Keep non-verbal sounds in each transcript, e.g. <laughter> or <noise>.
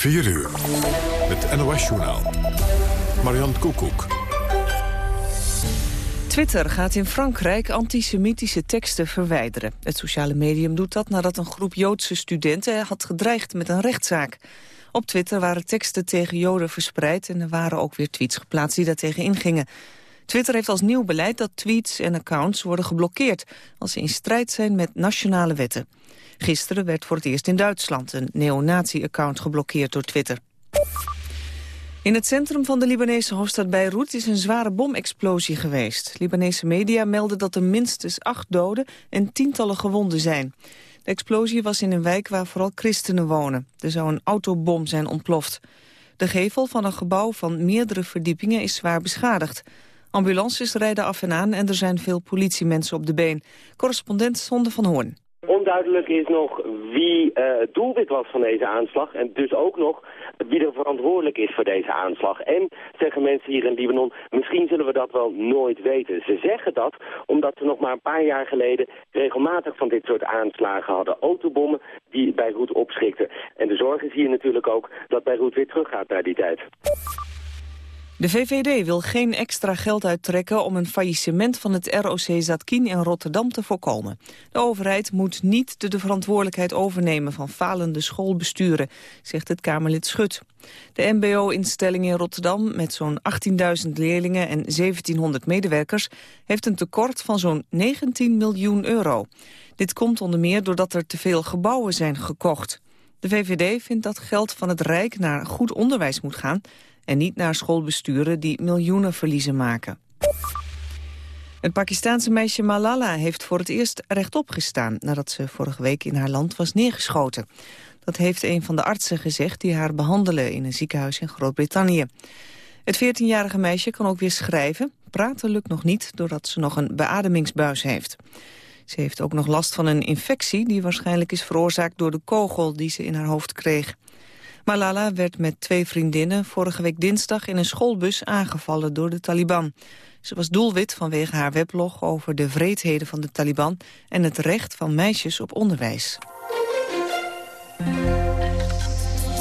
4 uur. Het NOS-journaal. Marian Koekoek. Twitter gaat in Frankrijk antisemitische teksten verwijderen. Het sociale medium doet dat nadat een groep Joodse studenten had gedreigd met een rechtszaak. Op Twitter waren teksten tegen Joden verspreid en er waren ook weer tweets geplaatst die daartegen ingingen. Twitter heeft als nieuw beleid dat tweets en accounts worden geblokkeerd als ze in strijd zijn met nationale wetten. Gisteren werd voor het eerst in Duitsland een neonazi-account geblokkeerd door Twitter. In het centrum van de Libanese hoofdstad Beirut is een zware bomexplosie geweest. Libanese media melden dat er minstens acht doden en tientallen gewonden zijn. De explosie was in een wijk waar vooral christenen wonen. Er zou een autobom zijn ontploft. De gevel van een gebouw van meerdere verdiepingen is zwaar beschadigd. Ambulances rijden af en aan en er zijn veel politiemensen op de been. Correspondent Sonde van Hoorn. Onduidelijk is nog wie uh, het doelwit was van deze aanslag en dus ook nog wie er verantwoordelijk is voor deze aanslag. En, zeggen mensen hier in Libanon, misschien zullen we dat wel nooit weten. Ze zeggen dat omdat ze nog maar een paar jaar geleden regelmatig van dit soort aanslagen hadden. Autobommen die Beirut opschikten. En de zorg is hier natuurlijk ook dat Beirut weer teruggaat naar die tijd. De VVD wil geen extra geld uittrekken om een faillissement van het ROC Zatkin in Rotterdam te voorkomen. De overheid moet niet de verantwoordelijkheid overnemen van falende schoolbesturen, zegt het Kamerlid Schut. De mbo-instelling in Rotterdam met zo'n 18.000 leerlingen en 1700 medewerkers heeft een tekort van zo'n 19 miljoen euro. Dit komt onder meer doordat er te veel gebouwen zijn gekocht. De VVD vindt dat geld van het Rijk naar goed onderwijs moet gaan en niet naar schoolbesturen die miljoenen verliezen maken. Het Pakistaanse meisje Malala heeft voor het eerst rechtop gestaan... nadat ze vorige week in haar land was neergeschoten. Dat heeft een van de artsen gezegd die haar behandelen... in een ziekenhuis in Groot-Brittannië. Het 14-jarige meisje kan ook weer schrijven. Praten lukt nog niet, doordat ze nog een beademingsbuis heeft. Ze heeft ook nog last van een infectie... die waarschijnlijk is veroorzaakt door de kogel die ze in haar hoofd kreeg. Malala werd met twee vriendinnen vorige week dinsdag in een schoolbus aangevallen door de Taliban. Ze was doelwit vanwege haar weblog over de vreedheden van de Taliban en het recht van meisjes op onderwijs.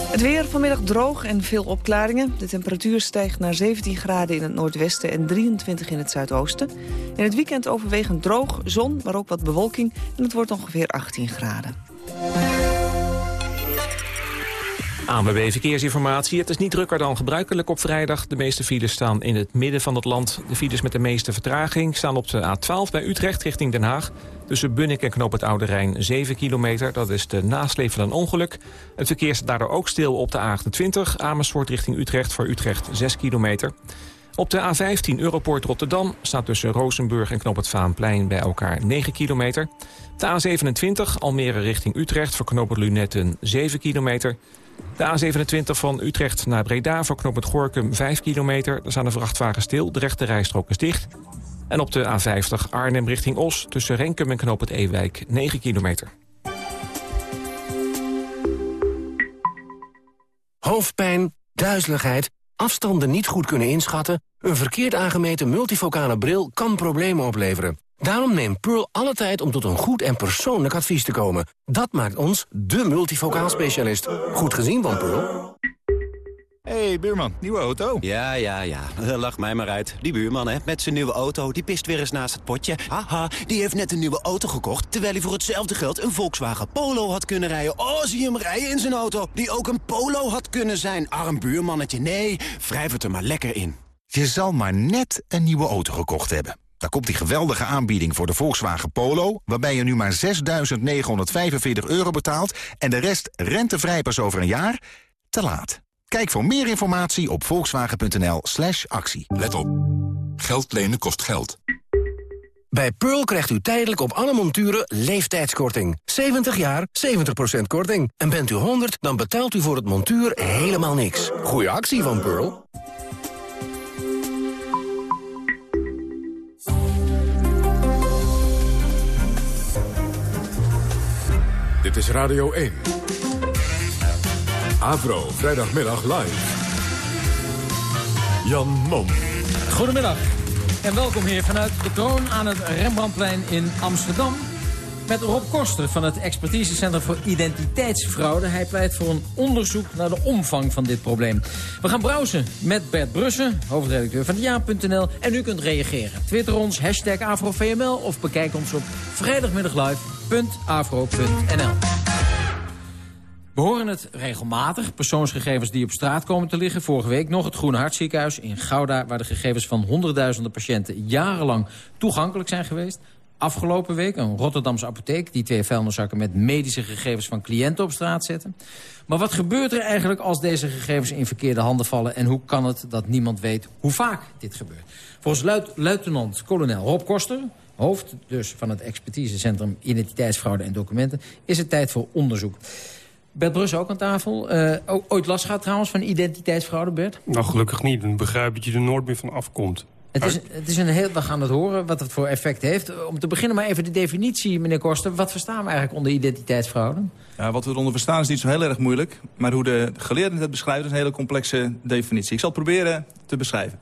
Het weer vanmiddag droog en veel opklaringen. De temperatuur stijgt naar 17 graden in het noordwesten en 23 in het zuidoosten. In het weekend overwegend droog, zon, maar ook wat bewolking en het wordt ongeveer 18 graden. ANWB Verkeersinformatie. Het is niet drukker dan gebruikelijk op vrijdag. De meeste files staan in het midden van het land. De files met de meeste vertraging staan op de A12 bij Utrecht richting Den Haag. Tussen Bunnik en Knoop het Oude Rijn 7 kilometer. Dat is de nasleep van een ongeluk. Het verkeer staat daardoor ook stil op de A28. Amersfoort richting Utrecht voor Utrecht 6 kilometer. Op de A15 Europoort Rotterdam staat tussen Rozenburg en Knoop het Vaanplein bij elkaar 9 kilometer. De A27 Almere richting Utrecht voor Knoop het Lunetten 7 kilometer. De A27 van Utrecht naar Breda voor knooppunt Gorkum 5 kilometer. Daar staan de vrachtwagen stil, de rechte rijstrook is dicht. En op de A50 Arnhem richting Os tussen Renkum en knooppunt Ewijk 9 kilometer. Hoofdpijn, duizeligheid, afstanden niet goed kunnen inschatten... een verkeerd aangemeten multifocale bril kan problemen opleveren. Daarom neemt Pearl alle tijd om tot een goed en persoonlijk advies te komen. Dat maakt ons de multifocaal specialist. Goed gezien van Pearl. hey, buurman, nieuwe auto? Ja, ja, ja. Lach mij maar uit. Die buurman, hè, met zijn nieuwe auto, die pist weer eens naast het potje. Haha, die heeft net een nieuwe auto gekocht... terwijl hij voor hetzelfde geld een Volkswagen Polo had kunnen rijden. Oh, zie hem rijden in zijn auto, die ook een Polo had kunnen zijn. Arm buurmannetje, nee, wrijf het er maar lekker in. Je zal maar net een nieuwe auto gekocht hebben. Daar komt die geweldige aanbieding voor de Volkswagen Polo... waarbij je nu maar 6.945 euro betaalt... en de rest rentevrij pas over een jaar? Te laat. Kijk voor meer informatie op volkswagen.nl slash actie. Let op. Geld lenen kost geld. Bij Pearl krijgt u tijdelijk op alle monturen leeftijdskorting. 70 jaar, 70% korting. En bent u 100, dan betaalt u voor het montuur helemaal niks. Goeie actie van Pearl. Dit is Radio 1. Avro, vrijdagmiddag live. Jan Mom. Goedemiddag en welkom hier vanuit de kroon aan het Rembrandtplein in Amsterdam. met Rob Koster van het Expertisecentrum voor Identiteitsfraude. Hij pleit voor een onderzoek naar de omvang van dit probleem. We gaan browsen met Bert Brussen, hoofdredacteur van Ja.nl. En u kunt reageren. Twitter ons, hashtag AfroVML of bekijk ons op vrijdagmiddaglive.afro.nl. We horen het regelmatig, persoonsgegevens die op straat komen te liggen. Vorige week nog het Groene Hartziekenhuis in Gouda... waar de gegevens van honderdduizenden patiënten jarenlang toegankelijk zijn geweest. Afgelopen week een Rotterdamse apotheek... die twee vuilniszakken met medische gegevens van cliënten op straat zetten. Maar wat gebeurt er eigenlijk als deze gegevens in verkeerde handen vallen... en hoe kan het dat niemand weet hoe vaak dit gebeurt? Volgens luitenant-kolonel Rob Koster hoofd dus van het expertisecentrum Identiteitsfraude en Documenten... is het tijd voor onderzoek. Bert Brus ook aan tafel. Uh, ooit last gehad trouwens van identiteitsfraude, Bert? Nou, gelukkig niet. Dan begrijp dat je er nooit meer van afkomt. Het is, het is een heel, we gaan het horen wat het voor effect heeft. Om te beginnen maar even de definitie, meneer Koster. Wat verstaan we eigenlijk onder identiteitsfraude? Ja, wat we eronder verstaan is niet zo heel erg moeilijk. Maar hoe de geleerden het beschrijven is een hele complexe definitie. Ik zal het proberen te beschrijven.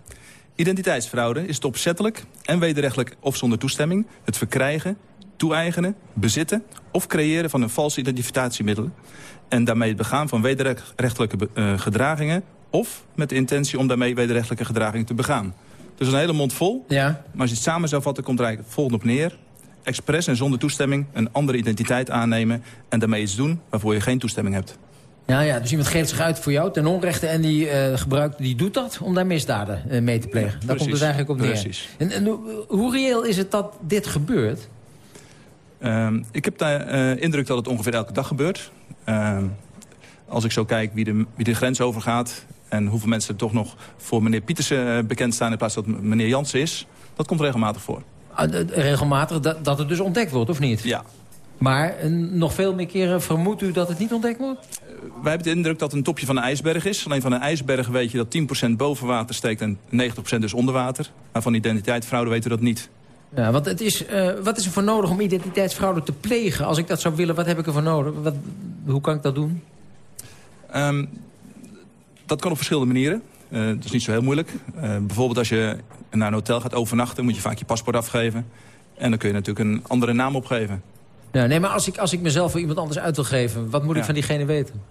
Identiteitsfraude is het opzettelijk en wederrechtelijk of zonder toestemming... het verkrijgen, toe-eigenen, bezitten of creëren van een valse identificatiemiddelen en daarmee het begaan van wederrechtelijke uh, gedragingen... of met de intentie om daarmee wederrechtelijke gedragingen te begaan. Dus een hele mond vol. Ja. Maar als je het samen zou vatten, komt er eigenlijk volgende op neer. Expres en zonder toestemming een andere identiteit aannemen... en daarmee iets doen waarvoor je geen toestemming hebt. Ja, ja, dus iemand geeft zich uit voor jou ten onrechte... en die, uh, gebruikt, die doet dat om daar misdaden uh, mee te plegen. Daar komt het eigenlijk op neer. Precies. En, en hoe reëel is het dat dit gebeurt? Uh, ik heb de uh, indruk dat het ongeveer elke dag gebeurt. Uh, als ik zo kijk wie de, wie de grens overgaat... en hoeveel mensen er toch nog voor meneer Pietersen eh, bekend staan... in plaats dat meneer Jansen is, dat komt regelmatig voor. Ah, regelmatig, dat, dat het dus ontdekt wordt, of niet? Ja. Maar nog veel meer keren vermoedt u dat het niet ontdekt wordt? Wij hebben de indruk dat het een topje van een ijsberg is. Alleen van een ijsberg weet je dat 10% boven water steekt en 90% dus onder water. Maar van identiteitsfraude weten we dat niet. Ja, want het is, uh, wat is er voor nodig om identiteitsfraude te plegen? Als ik dat zou willen, wat heb ik er voor nodig? Wat, hoe kan ik dat doen? Um, dat kan op verschillende manieren. Uh, dat is niet zo heel moeilijk. Uh, bijvoorbeeld als je naar een hotel gaat overnachten... moet je vaak je paspoort afgeven. En dan kun je natuurlijk een andere naam opgeven. Ja, nee, maar als ik, als ik mezelf voor iemand anders uit wil geven... wat moet ik van diegene weten?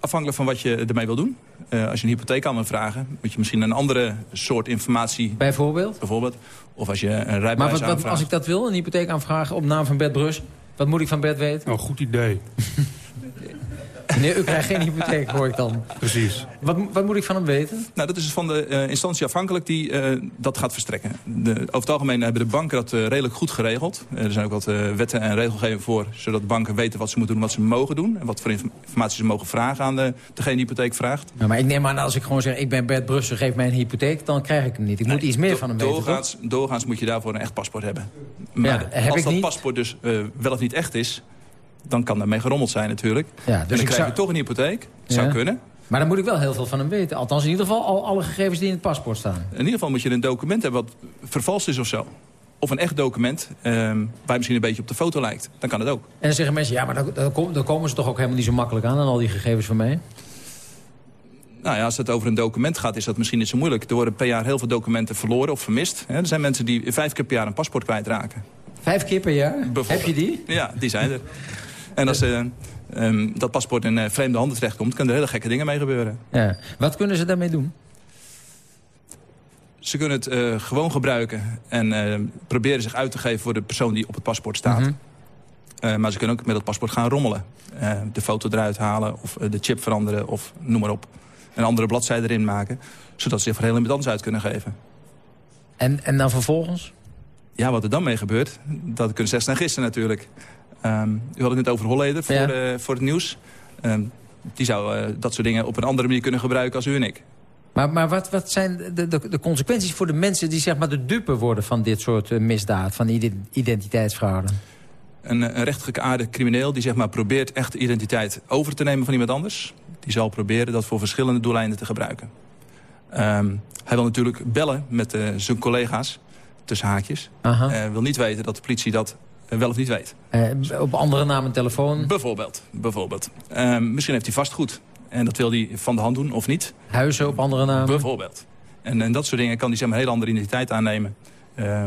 Afhankelijk van wat je ermee wil doen. Uh, als je een hypotheek aan wil vragen, moet je misschien een andere soort informatie... Bijvoorbeeld? Bijvoorbeeld. Of als je een rijbewijs Maar wat, wat, als ik dat wil, een hypotheek aanvragen op naam van Bert Brus... wat moet ik van Bert weten? Oh, goed idee. <laughs> Nee, u krijgt geen hypotheek, hoor ik dan. Precies. Wat, wat moet ik van hem weten? Nou, dat is van de uh, instantie afhankelijk die uh, dat gaat verstrekken. De, over het algemeen hebben de banken dat uh, redelijk goed geregeld. er zijn ook wat wetten en regelgeving voor... zodat banken weten wat ze moeten doen, wat ze mogen doen... en wat voor informatie ze mogen vragen aan de, degene die hypotheek vraagt. Ja, maar ik neem aan, als ik gewoon zeg... ik ben Bert Brussel, geef mij een hypotheek... dan krijg ik hem niet. Ik moet iets meer van hem weten, doorgaans, doorgaans moet je daarvoor een echt paspoort hebben. Maar ja, als dat niet? paspoort dus wel of niet echt is dan kan daarmee gerommeld zijn natuurlijk. Ja, dus en dan krijg zou... je toch een hypotheek. zou kunnen. Maar dan moet ik wel heel veel van hem weten. Althans in ieder geval al alle gegevens die in het paspoort staan. In ieder geval moet je een document hebben wat vervalst is of zo. Of een echt document eh, waar misschien een beetje op de foto lijkt. Dan kan het ook. En dan zeggen mensen, ja, maar dan, dan komen ze toch ook helemaal niet zo makkelijk aan... aan al die gegevens van mij? Nou ja, als het over een document gaat, is dat misschien niet zo moeilijk. Er worden per jaar heel veel documenten verloren of vermist. Er zijn mensen die vijf keer per jaar een paspoort kwijtraken. Vijf keer per jaar? Heb je die? Ja, die zijn er. <laughs> En als uh, um, dat paspoort in uh, vreemde handen terechtkomt... kunnen er hele gekke dingen mee gebeuren. Ja. Wat kunnen ze daarmee doen? Ze kunnen het uh, gewoon gebruiken en proberen zich uit te geven... voor de persoon die op het paspoort staat. Mm -hmm. maar ze kunnen ook met dat paspoort gaan rommelen. de foto eruit halen of de chip veranderen of noem maar op. Een andere bladzijde erin maken. Zodat ze zich voor heel iemand anders uit kunnen geven. En, en dan vervolgens? Ja, wat er dan mee gebeurt, dat kunnen ze slechts naar gisteren natuurlijk. Um, u had het net over Holleder voor, ja. voor het nieuws. Um, die zou uh, dat soort dingen op een andere manier kunnen gebruiken als u en ik. Maar, maar wat, wat zijn de, de, de, consequenties voor de mensen die zeg maar, de dupe worden van dit soort uh, misdaad, van identiteitsfraude? Een, een crimineel die zeg maar, probeert echt de identiteit over te nemen van iemand anders. Die zal proberen dat voor verschillende doeleinden te gebruiken. Um, hij wil natuurlijk bellen met uh, zijn collega's, tussen haakjes. Hij uh, wil niet weten dat de politie dat wel of niet weet. Uh, op andere namen telefoon? Bijvoorbeeld. bijvoorbeeld. Uh, misschien heeft hij vastgoed. En dat wil hij van de hand doen of niet. Huizen op andere namen? Bijvoorbeeld. En, en dat soort dingen kan hij zeg maar, een hele andere identiteit aannemen. Uh,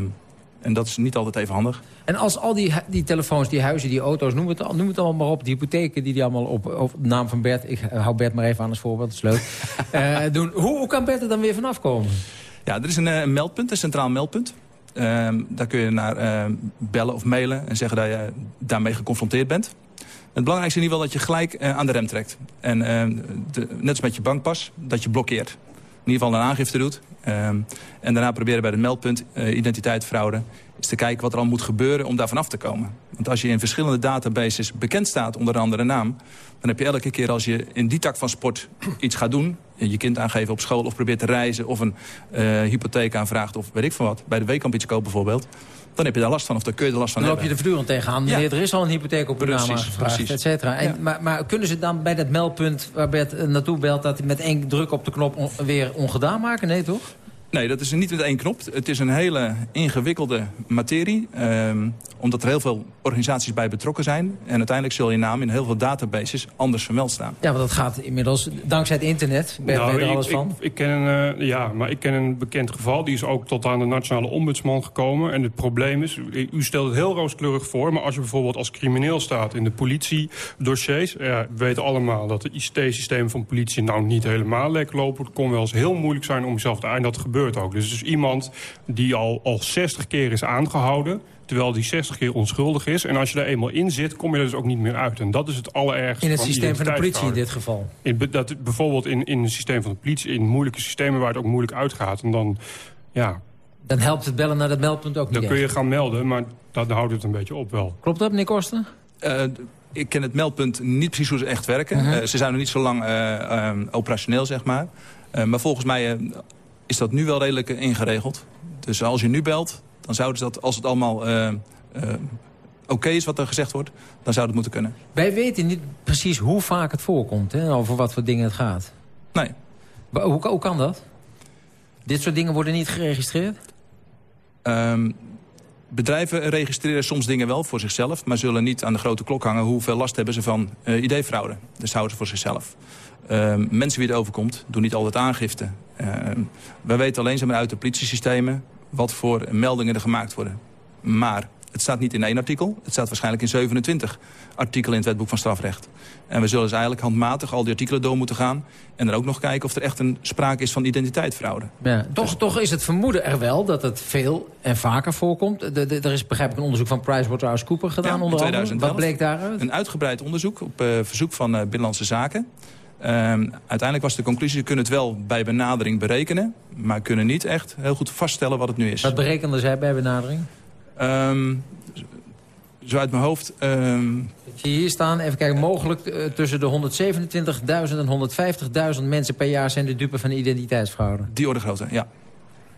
En dat is niet altijd even handig. En als al die, die telefoons, die huizen, die auto's, noem het, noem het allemaal maar op... die hypotheken die die allemaal op, op naam van Bert... ik hou Bert maar even aan als voorbeeld, dat is leuk... <laughs> doen, hoe, hoe, kan Bert er dan weer vanaf komen? Ja, er is een, een meldpunt, een centraal meldpunt. Uh, daar kun je naar uh, bellen of mailen en zeggen dat je daarmee geconfronteerd bent. Het belangrijkste is in ieder geval dat je gelijk uh, aan de rem trekt. En de, net als met je bankpas, dat je blokkeert. In ieder geval een aangifte doet. en daarna proberen bij het meldpunt identiteitsfraude is te kijken wat er al moet gebeuren om daar vanaf te komen. Want als je in verschillende databases bekend staat onder een andere naam... dan heb je elke keer als je in die tak van sport iets gaat doen... je kind aangeven op school of probeert te reizen... of een uh, hypotheek aanvraagt of weet ik van wat... bij de weekamp iets kopen bijvoorbeeld... dan heb je daar last van of dan kun je er last van dan hebben. loop je er voortdurend tegenaan. Meneer, ja. er is al een hypotheek op uw naam et cetera. En, Ja. maar, maar kunnen ze dan bij dat meldpunt waar Bert eh, naartoe belt... dat hij met één druk op de knop on- weer ongedaan maken? Nee, toch? Nee, dat is niet met één knop. Het is een hele ingewikkelde materie. ehm, omdat er heel veel organisaties bij betrokken zijn. En uiteindelijk zul je naam in heel veel databases anders vermeld staan. Ja, want dat gaat inmiddels dankzij het internet. Bert Nou, er ik- alles ik, van. Ik, ken een, eh, ja, maar ik ken een bekend geval. Die is ook tot aan de nationale ombudsman gekomen. En het probleem is, u stelt het heel rooskleurig voor... maar als je bijvoorbeeld als crimineel staat in de politiedossiers... Ja, we weten allemaal dat de ICT-systemen van politie... nou niet helemaal lekker lopen. Het kon wel eens heel moeilijk zijn om jezelf te eind. Dat gebeurt ook. Dus is iemand die al, al 60 keer is aangehouden... terwijl die 60 keer onschuldig is. En als je er eenmaal in zit, kom je er dus ook niet meer uit. En dat is het allerergste In het van systeem van de politie in dit geval. In, dat, bijvoorbeeld in, in het systeem van de politie, in moeilijke systemen waar het ook moeilijk uitgaat. En dan, ja, Dan helpt het bellen naar dat meldpunt ook niet dan kun je echt. gaan melden, maar dan houdt het een beetje op wel. Klopt dat, meneer Kosten? Eh, ik ken het meldpunt niet precies hoe ze echt werken. Mhm. Eh, ze zijn nog niet zo lang eh, ehm, operationeel, zeg maar. Eh, maar volgens mij is dat nu wel redelijk eh, ingeregeld. Dus als je nu belt, dan zouden ze dat, als het allemaal eh, eh, oké is wat er gezegd wordt... dan zou het moeten kunnen. Wij weten niet precies hoe vaak het voorkomt, hè, over wat voor dingen het gaat. Nee. Maar Hoe, hoe kan dat? Dit soort dingen worden niet geregistreerd? Ehm, bedrijven registreren soms dingen wel voor zichzelf... maar zullen niet aan de grote klok hangen hoeveel last hebben ze van eh ID-fraude. Dus houden ze voor zichzelf. Ehm, mensen wie het overkomt, doen niet altijd aangifte. Ehm, wij weten alleen maar, uit de politiesystemen wat voor meldingen er gemaakt worden. Maar het staat niet in één artikel. Het staat waarschijnlijk in 27 artikelen in het wetboek van strafrecht. En we zullen dus eigenlijk handmatig al die artikelen door moeten gaan... en dan ook nog kijken of er echt een sprake is van identiteitsfraude. Ja, toch, toch is het vermoeden er wel dat het veel en vaker voorkomt. De, de- er is begrijp ik een onderzoek van PricewaterhouseCoopers gedaan Ja, onder andere. 2011. Wat bleek daaruit? Een uitgebreid onderzoek op eh, verzoek van eh, Binnenlandse Zaken. Ehm, uiteindelijk was de conclusie, ze kunnen het wel bij benadering berekenen... maar kunnen niet echt heel goed vaststellen wat het nu is. Wat berekenden zij bij benadering? Ehm, zo uit mijn hoofd... ehm, Ik zie hier staan, even kijken, mogelijk eh, tussen de 127.000 en 150.000 mensen per jaar zijn de dupe van identiteitsfraude. die orde grootte, ja.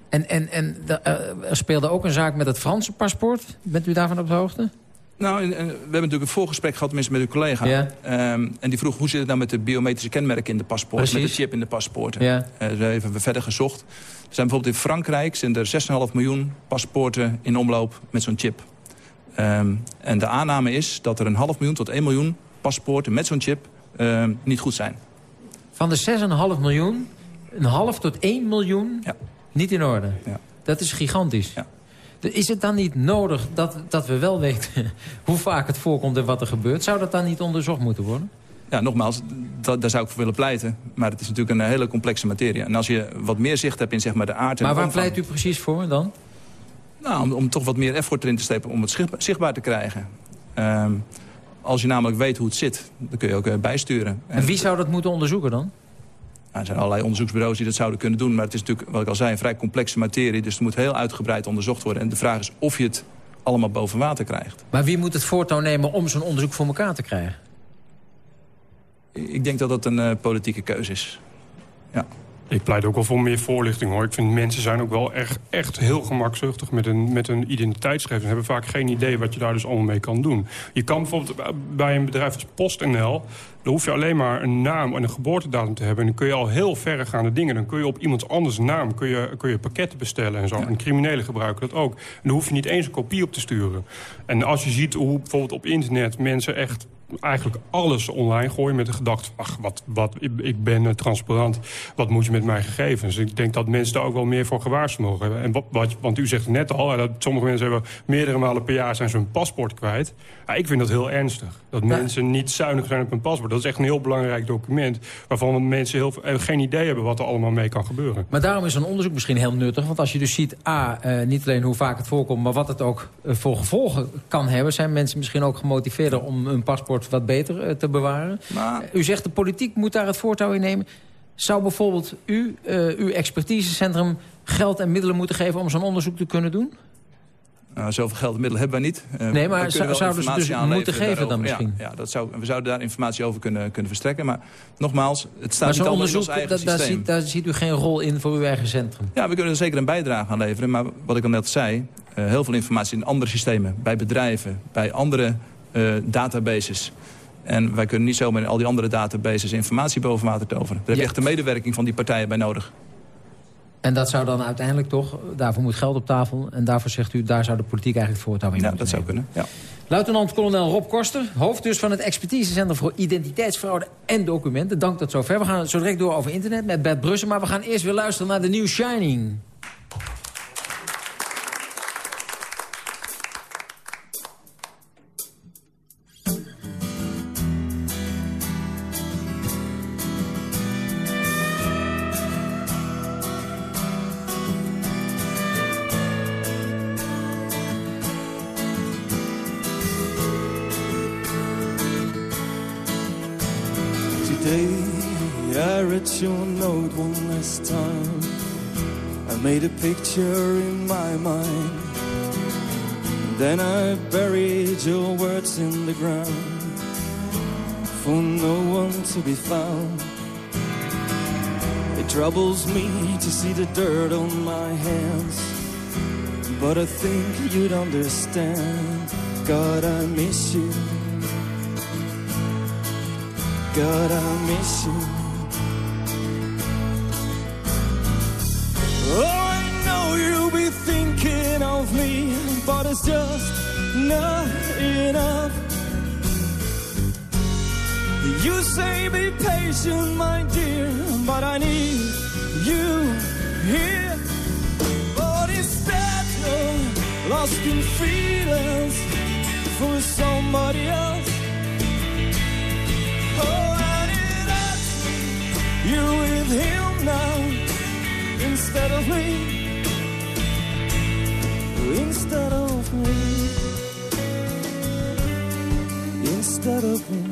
En, en, en eh, er speelde ook een zaak met het Franse paspoort. Bent u daarvan op de hoogte? Nou, en, en we hebben natuurlijk een voorgesprek gehad met uw collega. Ja. Ehm, en die vroeg, hoe zit het nou met de biometrische kenmerken in de paspoort? Met de chip in de paspoorten. Ja. Eh, hebben we verder gezocht. Er zijn bijvoorbeeld in Frankrijk zijn er 6,5 miljoen paspoorten in omloop met zo'n chip. Ehm, en de aanname is dat er een half miljoen tot 1 miljoen paspoorten met zo'n chip ehm, niet goed zijn. Van de 6,5 miljoen, een half tot 1 miljoen Ja. niet in orde. Ja. Dat is gigantisch. Ja. Is het dan niet nodig dat, dat we wel weten <laughs> hoe vaak het voorkomt en wat er gebeurt? Zou dat dan niet onderzocht moeten worden? Ja, nogmaals, da- daar zou ik voor willen pleiten. Maar het is natuurlijk een hele complexe materie. En als je wat meer zicht hebt in zeg maar, de aard en Maar waar omvang- pleit u precies voor dan? Nou, om, om toch wat meer effort erin te steppen om het zichtbaar, te krijgen. Ehm, als je namelijk weet hoe het zit, dan kun je ook eh, bijsturen. En wie zou dat moeten onderzoeken dan? Nou, er zijn allerlei onderzoeksbureaus die dat zouden kunnen doen. Maar het is natuurlijk, wat ik al zei, een vrij complexe materie. Dus het moet heel uitgebreid onderzocht worden. En de vraag is of je het allemaal boven water krijgt. Maar wie moet het voortouw nemen om zo'n onderzoek voor elkaar te krijgen? Ik denk dat dat een eh, politieke keuze is. Ja. Ik pleit ook wel voor meer voorlichting hoor. Ik vind mensen zijn ook wel echt, echt heel gemakzuchtig met een, met een identiteitsgegevens. En hebben vaak geen idee wat je daar dus allemaal mee kan doen. Je kan bijvoorbeeld bij een bedrijf als PostNL... dan hoef je alleen maar een naam en een geboortedatum te hebben. En dan kun je al heel verregaande dingen. Dan kun je op iemands anders naam kun je, kun je pakketten bestellen en zo. En criminelen gebruiken dat ook. En daar hoef je niet eens een kopie op te sturen. En als je ziet hoe bijvoorbeeld op internet mensen echt eigenlijk alles online gooien met de gedachte... ach, wat, wat, ik ben eh, transparant, wat moet je met mijn gegevens? Ik denk dat mensen daar ook wel meer voor gewaarschuwd mogen hebben. En wat, wat, want u zegt net al, dat sommige mensen hebben meerdere malen per jaar zijn ze hun paspoort kwijt. Ja, ik vind dat heel ernstig. Dat mensen niet zuinig zijn op hun paspoort. Dat is echt een heel belangrijk document... waarvan mensen heel, eh, geen idee hebben wat er allemaal mee kan gebeuren. Maar daarom is een onderzoek misschien heel nuttig. Want als je dus ziet, a, uh, niet alleen hoe vaak het voorkomt... maar wat het ook voor gevolgen kan hebben... zijn mensen misschien ook gemotiveerder om hun paspoort wat beter uh, te bewaren. Maar... u zegt de politiek moet daar het voortouw in nemen. Zou bijvoorbeeld u, uw expertisecentrum geld en middelen moeten geven... om zo'n onderzoek te kunnen doen? Nou, zoveel geld en middelen hebben wij niet. Uh, nee, maar zou, zouden ze dus moeten geven dan misschien? Ja, ja, dat zou, we zouden daar informatie over kunnen, kunnen verstrekken. Maar nogmaals, het staat maar niet onderzoek, in ons eigen systeem. Daar ziet, daar ziet u geen rol in voor uw eigen centrum? Ja, we kunnen er zeker een bijdrage aan leveren. Maar wat ik al net zei, uh, heel veel informatie in andere systemen. Bij bedrijven, bij andere databases. En wij kunnen niet zomaar in al die andere databases informatie boven water toveren. Daar heb je echt de medewerking van die partijen bij nodig. En dat zou dan uiteindelijk toch, daarvoor moet geld op tafel... en daarvoor zegt u, daar zou de politiek eigenlijk voortouw in Ja, moeten dat zou kunnen, ja. Luitenant-kolonel Rob Koster, hoofd dus van het expertisecentrum voor identiteitsfraude en documenten. Dank tot zover. We gaan zo direct door over internet met Bert Brussen, maar we gaan eerst weer luisteren naar de New Shining. Picture in my mind. Then I buried your words in the ground for no one to be found. It troubles me to see the dirt on my hands, but I think you'd understand. God, I miss you. God, I miss you. Be thinking of me, but it's just not enough. You say be patient, my dear, but I need you here. But instead, you're lost in feelings for somebody else. Oh, and it. You're with him now instead of me. Instead of me. Instead of me.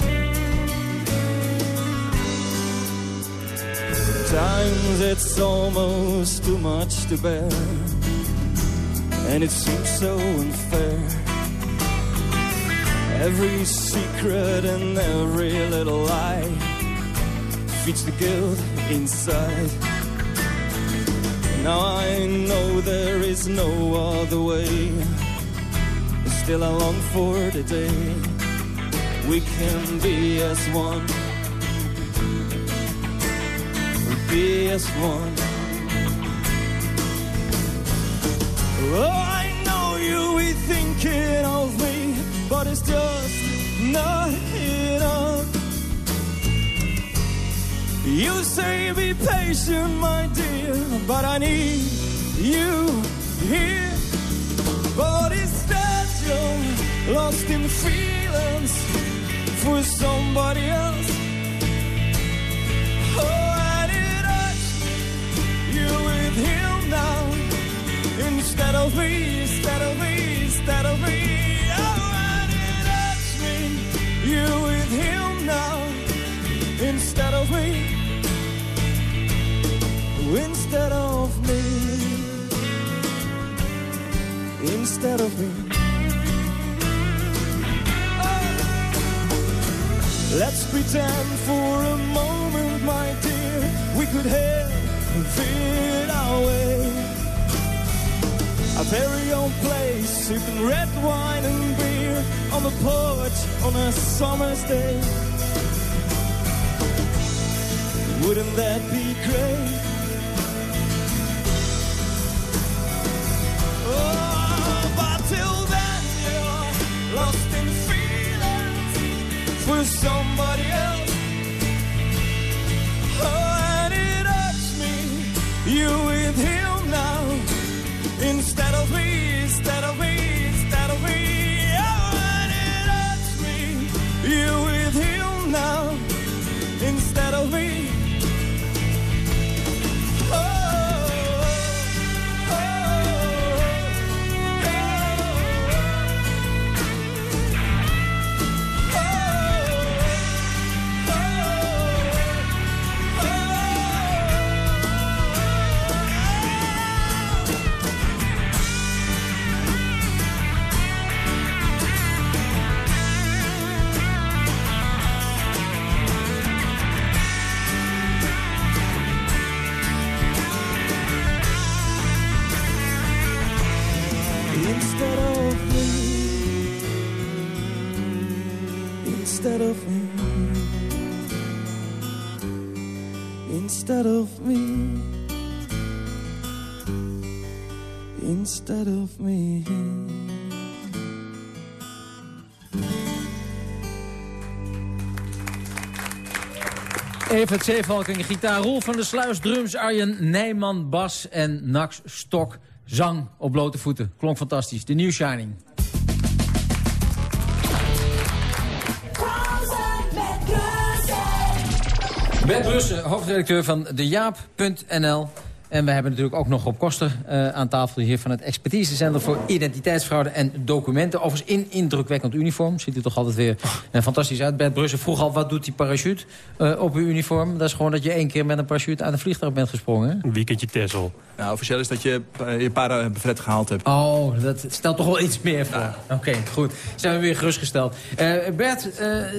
Times it's almost too much to bear. And it seems so unfair. Every secret and every little lie feeds the guilt inside. Now I know there is no other way. Still I long for the day we can be as one. Be as one. Oh, I know you be thinking of me, but it's just not You say be patient, my dear, but I need you here. But instead you're lost in feelings for somebody else. Instead of me. Let's pretend for a moment my dear we could have it our way. A very own place sipping red wine and beer on the porch on a summer's day. Wouldn't that be great somebody else. Oh, and it hurts me. You with him now instead instead of me, instead of me, instead of me. Gitaar, Roel van der Sluis, drums, Arjen Nijman, bas en Nax Stok, zang op blote voeten. Klonk fantastisch. De New Shining. Bert Brussen, hoofdredacteur van de Jaap.nl. En we hebben natuurlijk ook nog Rob Koster uh, aan tafel hier van het expertisecentrum voor identiteitsfraude en documenten. Overigens in indrukwekkend uniform. Ziet er toch altijd weer uh, fantastisch uit. Bert Brussen vroeg al, wat doet die parachute uh, op uw uniform? Dat is gewoon dat je één keer met een parachute uit een vliegtuig bent gesprongen. Een weekendje Tessel. Nou, officieel is dat je je para-bevret gehaald hebt. Oh, dat stelt toch wel iets meer voor. Ja. Oké, okay, goed. Zijn we weer gerustgesteld. Bert,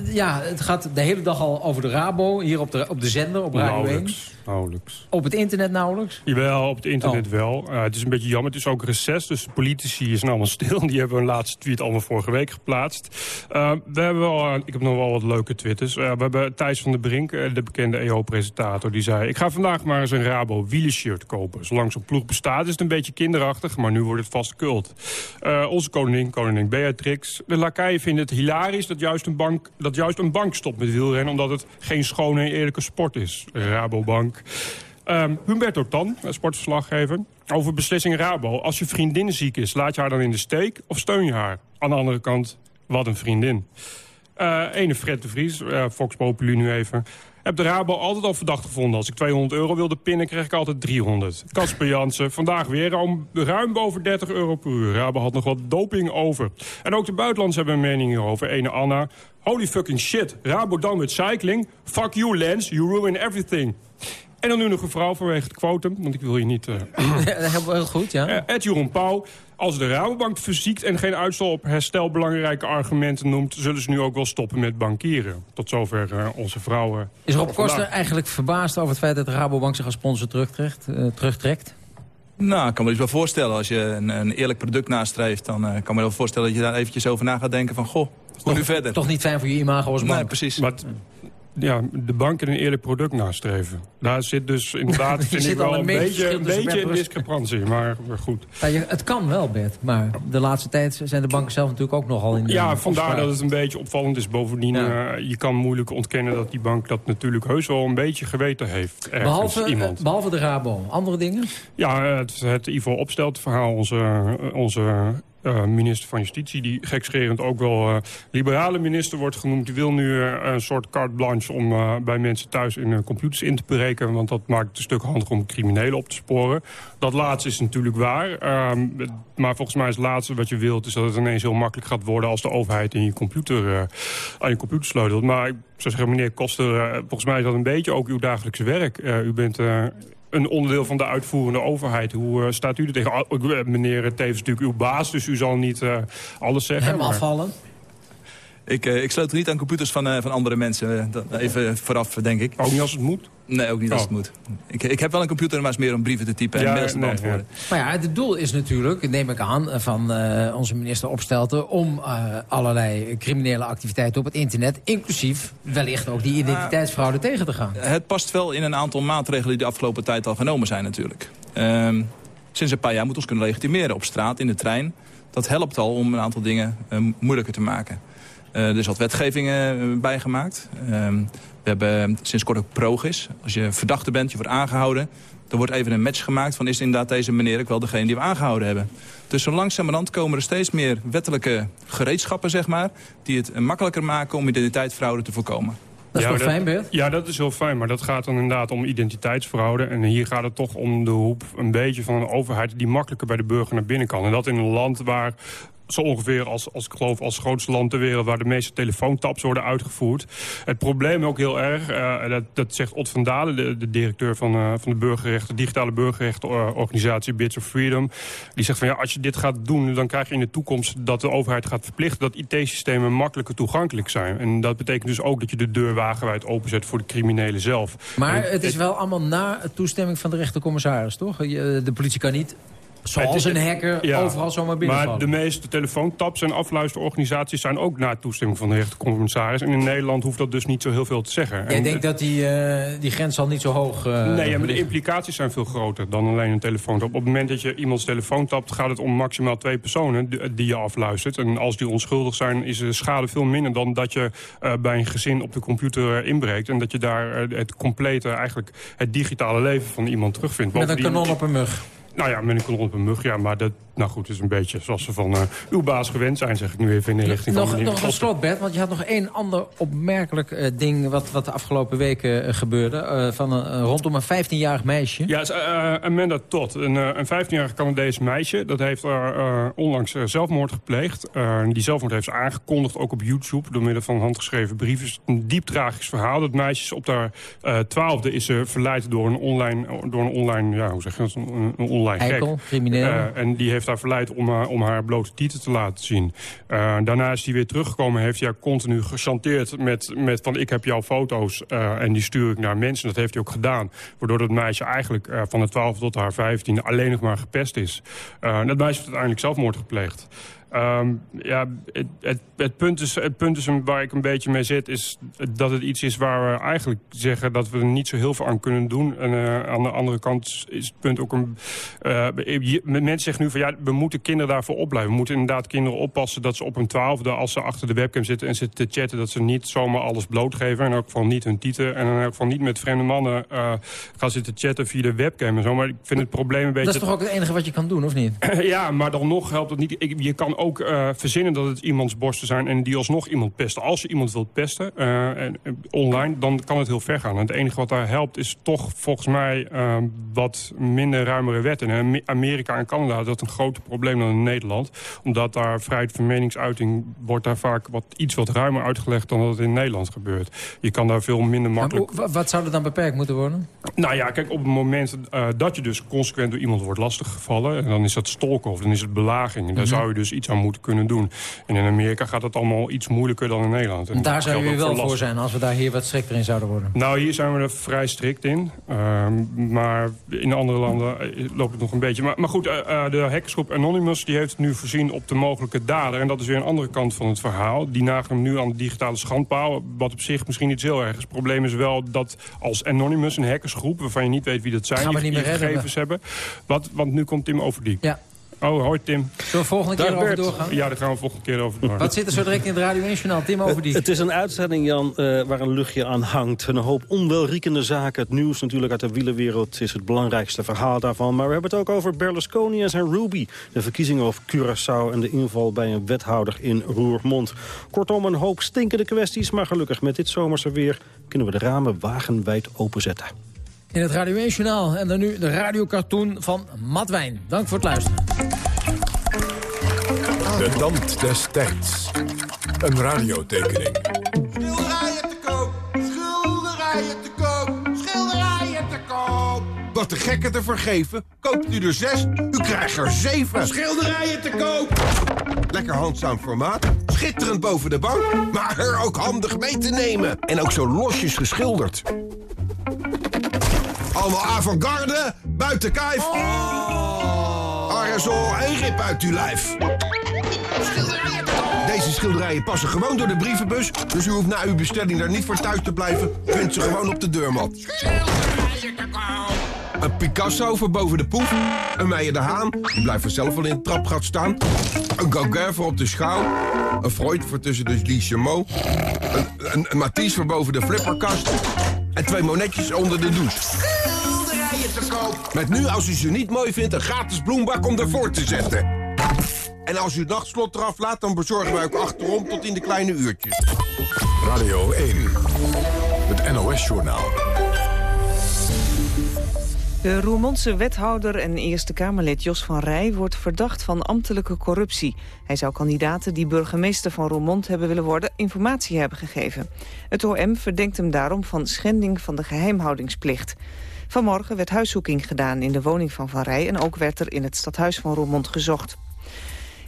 ja, het gaat de hele dag al over de Rabo. Hier op de, op de zender, op Radio nauwelijks, 1. Nauwelijks. Op het internet nauwelijks? Jawel, op het internet oh. wel. Uh, het is een beetje jammer. Het is ook reces, dus de politici zijn allemaal stil. <laughs> Die hebben een laatste tweet allemaal vorige week geplaatst. Uh, we hebben wel, uh, ik heb nog wel wat leuke twitters. we hebben Thijs van der Brink, de bekende EO-presentator, die zei... ik ga vandaag maar eens een Rabo wielershirt kopen. Zolang zo'n ploeg bestaat is het een beetje kinderachtig, maar nu wordt het vast kult. onze koningin, koningin Beatrix. De lakaien vinden het hilarisch dat juist, een bank, dat juist een bank stopt met wielrennen... omdat het geen schone en eerlijke sport is. Rabobank. Um, Humberto Tan, sportverslaggever. Over beslissing Rabo. Als je vriendin ziek is, laat je haar dan in de steek of steun je haar? Aan de andere kant, wat een vriendin. Uh, ene Fred de Vries, uh, Fox Populi nu even. Heb de Rabo altijd al verdacht gevonden. Als ik 200 euro wilde pinnen, kreeg ik altijd 300. Kasper Jansen, vandaag weer ruim, ruim boven 30 euro per uur. Rabo had nog wat doping over. En ook de buitenlanders hebben een mening hierover. Ene Anna, holy fucking shit. Rabo dan met cycling. Fuck you, Lance, you ruin everything. En dan nu nog een vrouw vanwege het quotum, want ik wil je niet... <clears throat> Uh... heel, heel goed, ja. Uh, Ed Jeroen Pauw, als de Rabobank verziekt en geen uitstel op herstel belangrijke argumenten noemt... zullen ze nu ook wel stoppen met bankieren. Tot zover uh, onze vrouwen. Is Rob Koster eigenlijk verbaasd over het feit dat de Rabobank zich als sponsor terugtrekt? terugtrekt? Nou, ik kan me dus wel voorstellen. Als je een, een eerlijk product nastreeft... dan kan ik me wel voorstellen dat je daar eventjes over na gaat denken van... goh, hoe nu verder? Toch niet fijn voor je imago als bank? Nee, precies. Maar ja, de banken een eerlijk product nastreven. Daar zit dus inderdaad <laughs> vind ik wel een, beetje, een beetje een discrepantie. Maar goed. Ja, je, het kan wel, Bert. Maar de laatste tijd zijn de banken zelf natuurlijk ook nogal in de Ja, vandaar dat het een beetje opvallend is. Bovendien, ja. uh, je kan moeilijk ontkennen dat die bank dat natuurlijk heus wel een beetje geweten heeft. Behalve, iemand. behalve de Rabo. Andere dingen? Ja, het, het Ivo Opstelt verhaal. Onze, onze uh, minister van Justitie... die gekscherend ook wel uh, liberale minister wordt genoemd... die wil nu uh, een soort carte blanche om bij mensen thuis in hun computers in te breken... want dat maakt het een stuk handiger om criminelen op te sporen. Dat laatste is natuurlijk waar. Ehm, maar volgens mij is het laatste wat je wilt... is dat het ineens heel makkelijk gaat worden... als de overheid in je computer, aan je computer sleutelt. Maar ik zou zeggen, meneer Koster... volgens mij is dat een beetje ook uw dagelijkse werk. u bent een onderdeel van de uitvoerende overheid. Hoe uh, staat u er tegen? Uh, meneer Tevens natuurlijk uw baas, dus u zal niet uh, alles zeggen. Hem afvallen? Ik, ik sleutel niet aan computers van, van andere mensen. even vooraf, denk ik. Ook niet als het moet? Nee, ook niet als het moet. Ik, ik heb wel een computer, maar is meer om brieven te typen en mails te beantwoorden. Ja. Maar ja, het doel is natuurlijk, neem ik aan, van uh, onze minister Opstelten... om uh, allerlei criminele activiteiten op het internet... inclusief wellicht ook die identiteitsfraude tegen te gaan. Het past wel in een aantal maatregelen die de afgelopen tijd al genomen zijn natuurlijk. Uh, sinds een paar jaar moet ons kunnen legitimeren op straat, in de trein. Dat helpt al om een aantal dingen moeilijker te maken. Er is wat wetgeving bijgemaakt. Ehm, we hebben sinds kort ook progris. Als je verdachte bent, je wordt aangehouden... er wordt even een match gemaakt van is inderdaad deze meneer ook wel degene die we aangehouden hebben. Dus zo langzamerhand komen er steeds meer wettelijke gereedschappen, zeg maar... die het makkelijker maken om identiteitsfraude te voorkomen. Dat is ja, toch fijn, Bert? Ja, dat is heel fijn. Maar dat gaat dan inderdaad om identiteitsfraude. En hier gaat het toch om de hoep een beetje van een overheid... die makkelijker bij de burger naar binnen kan. En dat in een land waar zo ongeveer als, als, ik geloof, als grootste land ter wereld... waar de meeste telefoontaps worden uitgevoerd. Het probleem ook heel erg, uh, dat, dat zegt Ot van Dalen... de, de directeur van, uh, van de burgerrechten, digitale burgerrechtenorganisatie Bits of Freedom... die zegt van ja, als je dit gaat doen... dan krijg je in de toekomst dat de overheid gaat verplichten... dat IT-systemen makkelijker toegankelijk zijn. En dat betekent dus ook dat je de deur wagenwijd openzet... voor de criminelen zelf. Maar het is wel allemaal na toestemming van de rechtercommissaris, toch? De politie kan niet Zoals een hacker overal zomaar binnenvallen. Maar de meeste telefoontaps en afluisterorganisaties zijn ook na toestemming van de rechtercommissaris. En in Nederland hoeft dat dus niet zo heel veel te zeggen. Jij denkt dat die, uh, die grens al niet zo hoog uh, Nee, maar de implicaties zijn veel groter dan alleen een telefoontap. Op het moment dat je iemands telefoon tapt, gaat het om maximaal twee personen die je afluistert. En als die onschuldig zijn, is de schade veel minder dan dat je uh, bij een gezin op de computer inbreekt. En dat je daar het complete, eigenlijk het digitale leven van iemand terugvindt. Met een kanon op een mug. Nou ja, met een op een mug, ja, maar dat, nou goed, het is een beetje zoals ze van uh, uw baas gewend zijn, zeg ik nu even in de richting nog, van Nog een slotbed, want je had nog één ander opmerkelijk uh, ding... wat, wat de afgelopen weken uh, gebeurde, van een, rondom een 15-jarig meisje. Ja, Amanda Todd, een, een 15-jarig Canadees meisje. Dat heeft onlangs zelfmoord gepleegd. die zelfmoord heeft ze aangekondigd, ook op YouTube... door middel van handgeschreven brieven. Een diep tragisch verhaal. Dat meisje is op haar twaalfde is ze verleid door een online... Door een online ja, hoe zeg je dat? Een, een online Eikel, crimineel. en die heeft heeft haar verleid om, uh, om haar blote tieten te laten zien. Uh, daarna is hij weer teruggekomen. Heeft hij haar continu gechanteerd met, met van ik heb jouw foto's uh, en die stuur ik naar mensen. Dat heeft hij ook gedaan. Waardoor dat meisje eigenlijk van de 12 tot haar 15 alleen nog maar gepest is. dat meisje heeft uiteindelijk zelfmoord gepleegd. Um, ja, het, het, het, punt is, het punt is waar ik een beetje mee zit... is dat het iets is waar we eigenlijk zeggen... dat we er niet zo heel veel aan kunnen doen. En uh, aan de andere kant is het punt ook een... Uh, mensen zeggen nu van ja, we moeten kinderen daarvoor opblijven. We moeten inderdaad kinderen oppassen dat ze op hun twaalfde... als ze achter de webcam zitten en zitten te chatten... dat ze niet zomaar alles blootgeven. En ook van niet hun tieten. En in elk geval niet met vreemde mannen uh, gaan zitten chatten via de webcam en zo. Maar ik vind het probleem een beetje... Dat is toch ook het enige wat je kan doen, of niet? <laughs> ja, maar dan nog helpt het niet. Ik, je kan ook uh, verzinnen dat het iemands borsten zijn... en die alsnog iemand pesten. Als je iemand wilt pesten uh, en, online, dan kan het heel ver gaan. En het enige wat daar helpt is toch volgens mij uh, wat minder ruimere wetten. En Amerika en Canada dat is een groter probleem dan in Nederland. Omdat daar vrijheid van meningsuiting wordt daar vaak wat, iets wat ruimer uitgelegd... dan dat het in Nederland gebeurt. Je kan daar veel minder makkelijk... wat zou er dan beperkt moeten worden? Nou ja, kijk, op het moment dat je dus consequent door iemand wordt lastiggevallen... en dan is dat stalken of dan is het belaging. En daar -hmm. zou je dus iets aan moeten kunnen doen. En in Amerika gaat het allemaal iets moeilijker dan in Nederland. En daar zou je wel voor zijn als we daar hier wat strikter in zouden worden? Nou, hier zijn we er vrij strikt in. Uh, maar in andere landen eh, loopt het nog een beetje. Maar, maar goed, uh, de hackersgroep Anonymous die heeft het nu voorzien op de mogelijke dader. En dat is weer een andere kant van het verhaal. Die nagen hem nu aan de digitale schandpaal. Wat op zich misschien niet heel erg is. Het probleem is wel dat als Anonymous, een hackersgroep... waarvan je niet weet wie dat zijn, die, die gegevens hebben. Wat, want nu komt Tim over die. Ja. Oh, hoi Tim. Zullen we volgende keer over doorgaan? Ja, daar gaan we volgende keer over doorgaan. Wat zit er zo direct in het Radio 1 Journaal? Tim, over die. Het is een uitzending, Jan, uh, waar een luchtje aan hangt. Een hoop onwelriekende zaken. Het nieuws natuurlijk uit de wielenwereld is het belangrijkste verhaal daarvan. Maar we hebben het ook over Berlusconi en zijn Ruby. De verkiezingen over Curaçao en de inval bij een wethouder in Roermond. Kortom, een hoop stinkende kwesties. Maar gelukkig met dit zomerse weer kunnen we de ramen wagenwijd openzetten. In het Radio 1 Journaal en dan nu de radiocartoon van Matt Wijn. Dank voor het luisteren. De Dant des Tijds. Een radiotekening. Schilderijen te koop, schilderijen te koop, schilderijen te koop. Wat de gekken te vergeven, koopt u er zes, u krijgt er zeven. Schilderijen te koop. Lekker handzaam formaat, schitterend boven de bank, maar er ook handig mee te nemen. En ook zo losjes geschilderd. Allemaal avant-garde, buiten kijf. Oh. En rip uit uw lijf. Deze schilderijen passen gewoon door de brievenbus, dus u hoeft na uw bestelling daar niet voor thuis te blijven. Vindt ze gewoon op de deurmat. Een Picasso voor boven de poef. Een Meijer de Haan, die blijft vanzelf wel in het trapgat staan. Een Gauguin voor op de schouw. Een Freud voor tussen de Lichemo. Een, een, een Matisse voor boven de flipperkast. En twee monetjes onder de douche. Schilderijen te koop. Met nu, als u ze niet mooi vindt, een gratis bloembak om ervoor te zetten. En als u het nachtslot eraf laat, dan bezorgen wij ook achterom tot in de kleine uurtjes. Radio 1, het NOS-journaal. De Roermondse wethouder en Eerste Kamerlid Jos van Rij wordt verdacht van ambtelijke corruptie. Hij zou kandidaten die burgemeester van Roermond hebben willen worden informatie hebben gegeven. Het OM verdenkt hem daarom van schending van de geheimhoudingsplicht. Vanmorgen werd huiszoeking gedaan in de woning van Van Rij en ook werd er in het stadhuis van Roermond gezocht.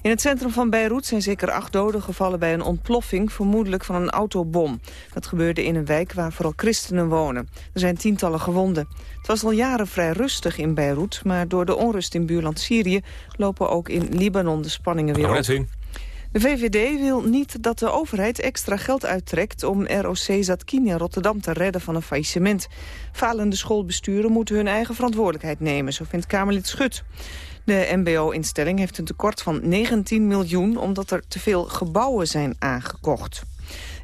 In het centrum van Beirut zijn zeker acht doden gevallen bij een ontploffing, vermoedelijk van een autobom. Dat gebeurde in een wijk waar vooral christenen wonen. Er zijn tientallen gewonden. Het was al jaren vrij rustig in Beirut, maar door de onrust in buurland Syrië lopen ook in Libanon de spanningen weer op. De VVD wil niet dat de overheid extra geld uittrekt om ROC Zatkin in Rotterdam te redden van een faillissement. Falende schoolbesturen moeten hun eigen verantwoordelijkheid nemen, zo vindt Kamerlid Schut. De mbo-instelling heeft een tekort van 19 miljoen... omdat er te veel gebouwen zijn aangekocht.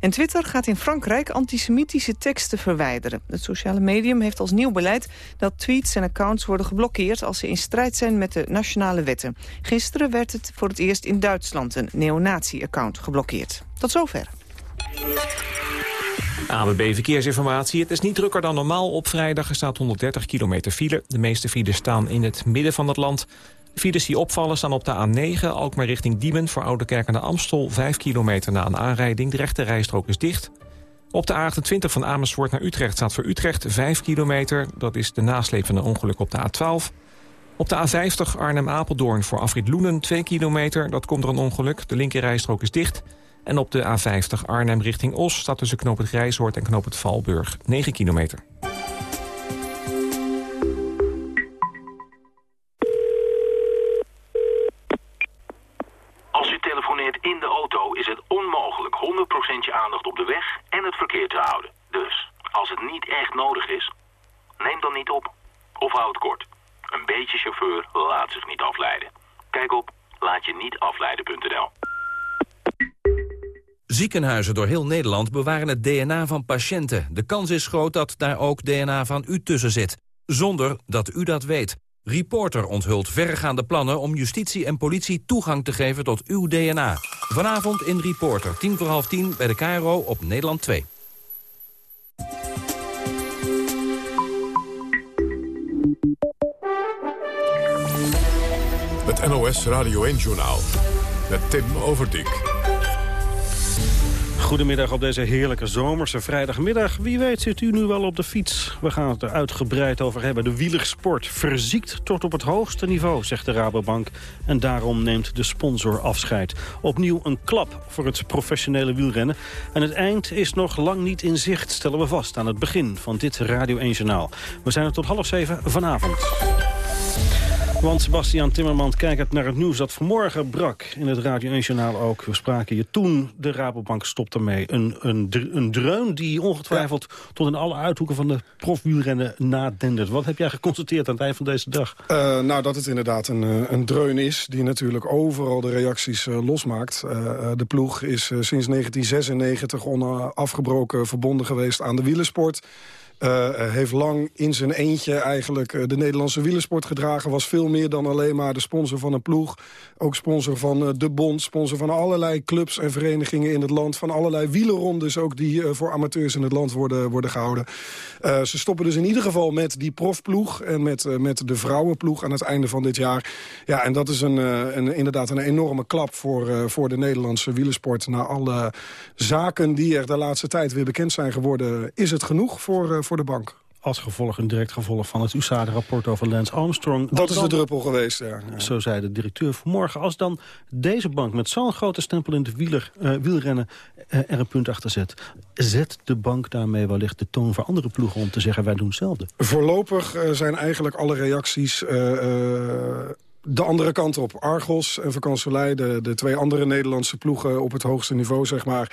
En Twitter gaat in Frankrijk antisemitische teksten verwijderen. Het sociale medium heeft als nieuw beleid dat tweets en accounts worden geblokkeerd... als ze in strijd zijn met de nationale wetten. Gisteren werd het voor het eerst in Duitsland een neonazi-account geblokkeerd. Tot zover. ABB Verkeersinformatie. Het is niet drukker dan normaal op vrijdag. Er staat 130 kilometer file. De meeste files staan in het midden van het land. De files die opvallen staan op de A9, Alkmaar richting Diemen... voor Oudekerk en de Amstel, 5 kilometer na een aanrijding. De rechte rijstrook is dicht. Op de A28 van Amersfoort naar Utrecht staat voor Utrecht 5 kilometer. Dat is de nasleep van een ongeluk op de A12. Op de A50 Arnhem-Apeldoorn voor Afrit Loenen 2 kilometer. Dat komt er een ongeluk. De linker rijstrook is dicht... En op de A50 Arnhem richting Os staat tussen knoop het Grijshoort en knoop het Valburg 9 kilometer. Als u telefoneert in de auto is het onmogelijk 100% je aandacht op de weg en het verkeer te houden. Dus, als het niet echt nodig is, neem dan niet op. Of houd kort. Een beetje chauffeur laat zich niet afleiden. Kijk op laatje-niet-afleiden.nl. Ziekenhuizen door heel Nederland bewaren het DNA van patiënten. De kans is groot dat daar ook DNA van u tussen zit. Zonder dat u dat weet. Reporter onthult verregaande plannen om justitie en politie toegang te geven tot uw DNA. Vanavond in Reporter, tien voor half tien bij de KRO op Nederland 2. Het NOS Radio 1-journaal met Tim Overdijk. Goedemiddag op deze heerlijke zomerse vrijdagmiddag. Wie weet zit u nu wel op de fiets. We gaan het er uitgebreid over hebben. De wielersport verziekt tot op het hoogste niveau, zegt de Rabobank. En daarom neemt de sponsor afscheid. Opnieuw een klap voor het professionele wielrennen. En het eind is nog lang niet in zicht, stellen we vast... aan het begin van dit Radio 1-journaal. We zijn er tot half zeven vanavond. Want Sebastian Timmermans kijkt naar het nieuws dat vanmorgen brak in het Radio 1-journaal ook. We spraken je toen, de Rabobank stopt ermee. Een, een, een dreun die ongetwijfeld tot in alle uithoeken van de profwielrennen nadendert. Wat heb jij geconstateerd aan het eind van deze dag? Uh, nou, dat het inderdaad een, eh, een dreun is die natuurlijk overal de reacties uh, losmaakt. Uh, de ploeg is sinds 1996 onafgebroken verbonden geweest aan de wielersport. Uh, heeft lang in zijn eentje eigenlijk uh, de Nederlandse wielersport gedragen. Was veel meer dan alleen maar de sponsor van een ploeg. Ook sponsor van uh, de bond, sponsor van allerlei clubs en verenigingen in het land. Van allerlei wielerrondes ook die voor amateurs in het land worden, worden gehouden. ze stoppen dus in ieder geval met die profploeg en met, met de vrouwenploeg aan het einde van dit jaar. Ja, en dat is een, een inderdaad een enorme klap voor, voor de Nederlandse wielersport. Na alle zaken die er de laatste tijd weer bekend zijn geworden, is het genoeg voor voor de bank. Als gevolg, een direct gevolg van het USAID-rapport over Lance Armstrong. Dat is de druppel geweest, ja. Zo zei de directeur vanmorgen. Als dan deze bank met zo'n grote stempel in de wieler, uh, wielrennen uh, er een punt achter zet... zet de bank daarmee wellicht de toon voor andere ploegen om te zeggen... wij doen hetzelfde? Voorlopig uh, zijn eigenlijk alle reacties de andere kant op. Argos en Vacansoleil, de, de twee andere Nederlandse ploegen op het hoogste niveau, zeg maar...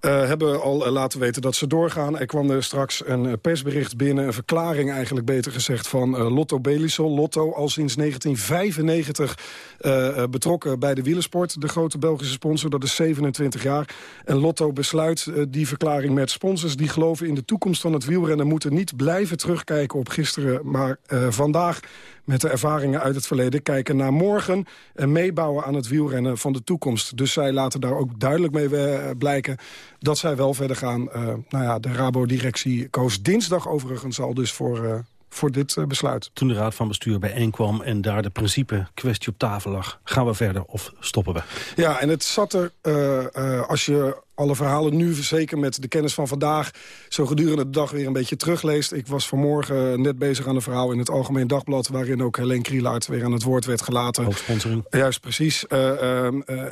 Uh, hebben al laten weten dat ze doorgaan. Er kwam er straks een persbericht binnen, een verklaring eigenlijk beter gezegd... van Lotto Belisol. Lotto al sinds 1995 uh, betrokken bij de wielersport. De grote Belgische sponsor, dat is 27 jaar. En Lotto besluit die verklaring met sponsors... die geloven in de toekomst van het wielrennen... moeten niet blijven terugkijken op gisteren, maar vandaag met de ervaringen uit het verleden kijken naar morgen... en meebouwen aan het wielrennen van de toekomst. Dus zij laten daar ook duidelijk mee eh, blijken dat zij wel verder gaan. Uh, nou ja, de Rabo-directie koos dinsdag overigens al dus voor... Uh, voor dit besluit. Toen de Raad van Bestuur bijeenkwam en daar de principe kwestie op tafel lag... gaan we verder of stoppen we? Ja, en het zat er, uh, als je alle verhalen nu, zeker met de kennis van vandaag... zo gedurende de dag weer een beetje terugleest. Ik was vanmorgen net bezig aan een verhaal in het Algemeen Dagblad... waarin ook Helene Krielaert weer aan het woord werd gelaten. Hoofdsponsoring. Juist, precies. Uh, uh,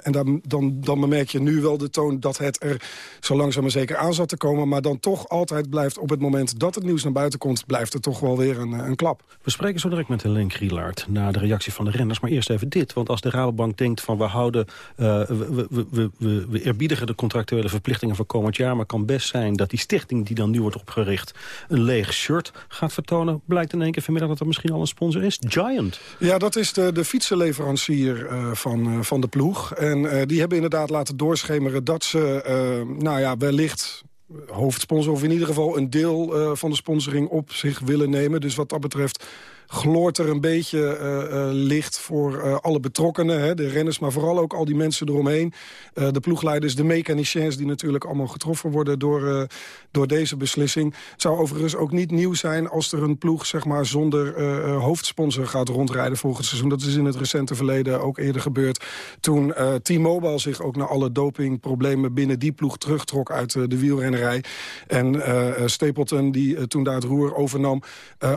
en dan, dan, dan bemerk je nu wel de toon dat het er zo langzaam maar zeker aan zat te komen... maar dan toch altijd blijft op het moment dat het nieuws naar buiten komt... blijft er toch wel weer een, een klap. We spreken zo direct met Helene Krielaert na de reactie van de renners. Maar eerst even dit, want als de Rabobank denkt van... we houden, we, we, we, we, we eerbiedigen de contracten actuele verplichtingen voor komend jaar. Maar kan best zijn dat die stichting die dan nu wordt opgericht... een leeg shirt gaat vertonen. Blijkt in één keer vanmiddag dat er misschien al een sponsor is. Giant. Ja, dat is de, de fietsenleverancier uh, van, uh, van de ploeg. En uh, die hebben inderdaad laten doorschemeren dat ze, nou ja, wellicht hoofdsponsor... of in ieder geval een deel van de sponsoring op zich willen nemen. Dus wat dat betreft gloort er een beetje uh, uh, licht voor uh, alle betrokkenen. Hè, de renners, maar vooral ook al die mensen eromheen. de ploegleiders, de mechaniciens die natuurlijk allemaal getroffen worden door, door deze beslissing. Zou overigens ook niet nieuw zijn als er een ploeg zeg maar, zonder hoofdsponsor gaat rondrijden volgend seizoen. Dat is in het recente verleden ook eerder gebeurd. Toen T-Mobile zich ook naar alle dopingproblemen binnen die ploeg terugtrok uit de wielrennerij. En Stapleton, die toen daar het roer overnam,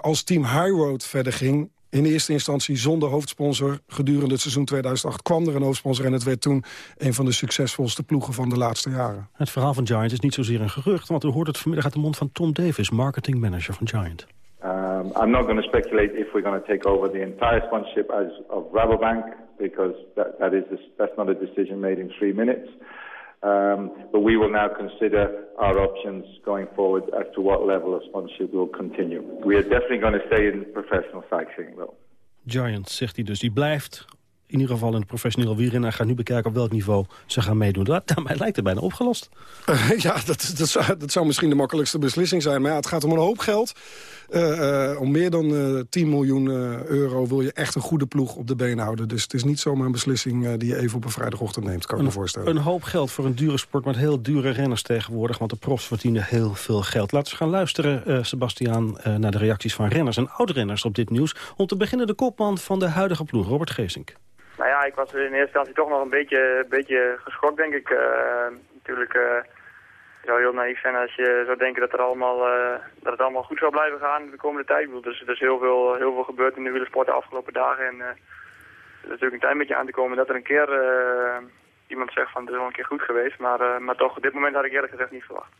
als team High Road verder ging. In eerste instantie zonder hoofdsponsor. Gedurende het seizoen 2008 kwam er een hoofdsponsor... en het werd toen een van de succesvolste ploegen van de laatste jaren. Het verhaal van Giant is niet zozeer een gerucht... want u hoort het vanmiddag uit de mond van Tom Davis... marketing manager van Giant. Um, I'm not going to speculate if we're going to take over the entire sponsorship as of Rabobank... because that, that is a, that's not a decision made in three minutes... Um, but we will now consider our options going forward as to what level of sponsorship will continue. We are definitely going to stay in professional cycling, though. Giant, zegt hij dus, die blijft in ieder geval in het professioneel wielrennen. Hij gaat nu bekijken op welk niveau ze gaan meedoen. Dat, daarmee lijkt het bijna opgelost. Uh, <laughs> ja, dat, dat, zou, dat zou misschien de makkelijkste beslissing zijn. Maar ja, het gaat om een hoop geld. Uh, uh, om meer dan 10 miljoen euro wil je echt een goede ploeg op de been houden. Dus het is niet zomaar een beslissing die je even op een vrijdagochtend neemt, kan ik me voorstellen. Een hoop geld voor een dure sport met heel dure renners tegenwoordig. Want de profs verdienen heel veel geld. Laten we gaan luisteren, Sebastiaan, naar de reacties van renners en oud-renners op dit nieuws. Om te beginnen de kopman van de huidige ploeg, Robert Geesink. Nou ja, ik was in eerste instantie toch nog een beetje, beetje geschokt, denk ik. Uh, natuurlijk uh, zou heel naïef zijn als je zou denken dat, er allemaal, uh, dat het allemaal goed zou blijven gaan de komende tijd. Dus er is heel veel, heel veel gebeurd in de wielersport de afgelopen dagen. En er is natuurlijk een tijd met je aan te komen dat er een keer iemand zegt van het is wel een keer goed geweest. Maar, maar toch, op dit moment had ik eerlijk gezegd niet verwacht.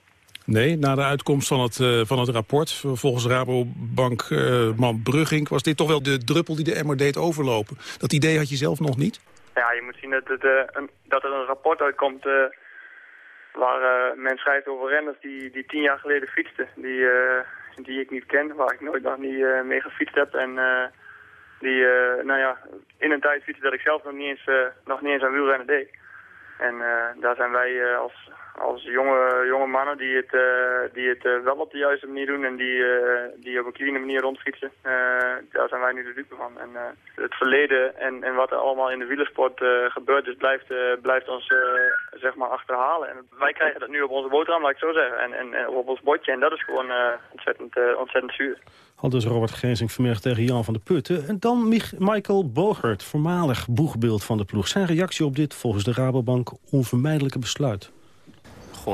Nee, na de uitkomst van het, uh, van het rapport, volgens Rabobankman uh, Brugging... was dit toch wel de druppel die de emmer deed overlopen. Dat idee had je zelf nog niet? Ja, je moet zien dat, het, uh, een, dat er een rapport uitkomt... waar men schrijft over renners die, die tien jaar geleden fietsten. Die, die ik niet ken, waar ik nooit nog niet mee gefietst heb. En die nou ja, in een tijd fietsen dat ik zelf nog niet eens, nog niet eens aan wielrennen deed. En daar zijn wij als als jonge, jonge mannen die het, uh, die het uh, wel op de juiste manier doen en die, uh, die op een clean manier rondfietsen. daar zijn wij nu de dupe van. En het verleden en, en wat er allemaal in de wielersport gebeurd is, blijft, blijft ons zeg maar achterhalen. En wij krijgen dat nu op onze boterham, laat ik zo zeggen. En, en, op ons bordje. En dat is gewoon ontzettend, ontzettend zuur. Al dus Robert Geesing vanmiddag tegen Jan van der Putten. En dan Michael Bogert, voormalig boegbeeld van de ploeg. Zijn reactie op dit volgens de Rabobank onvermijdelijke besluit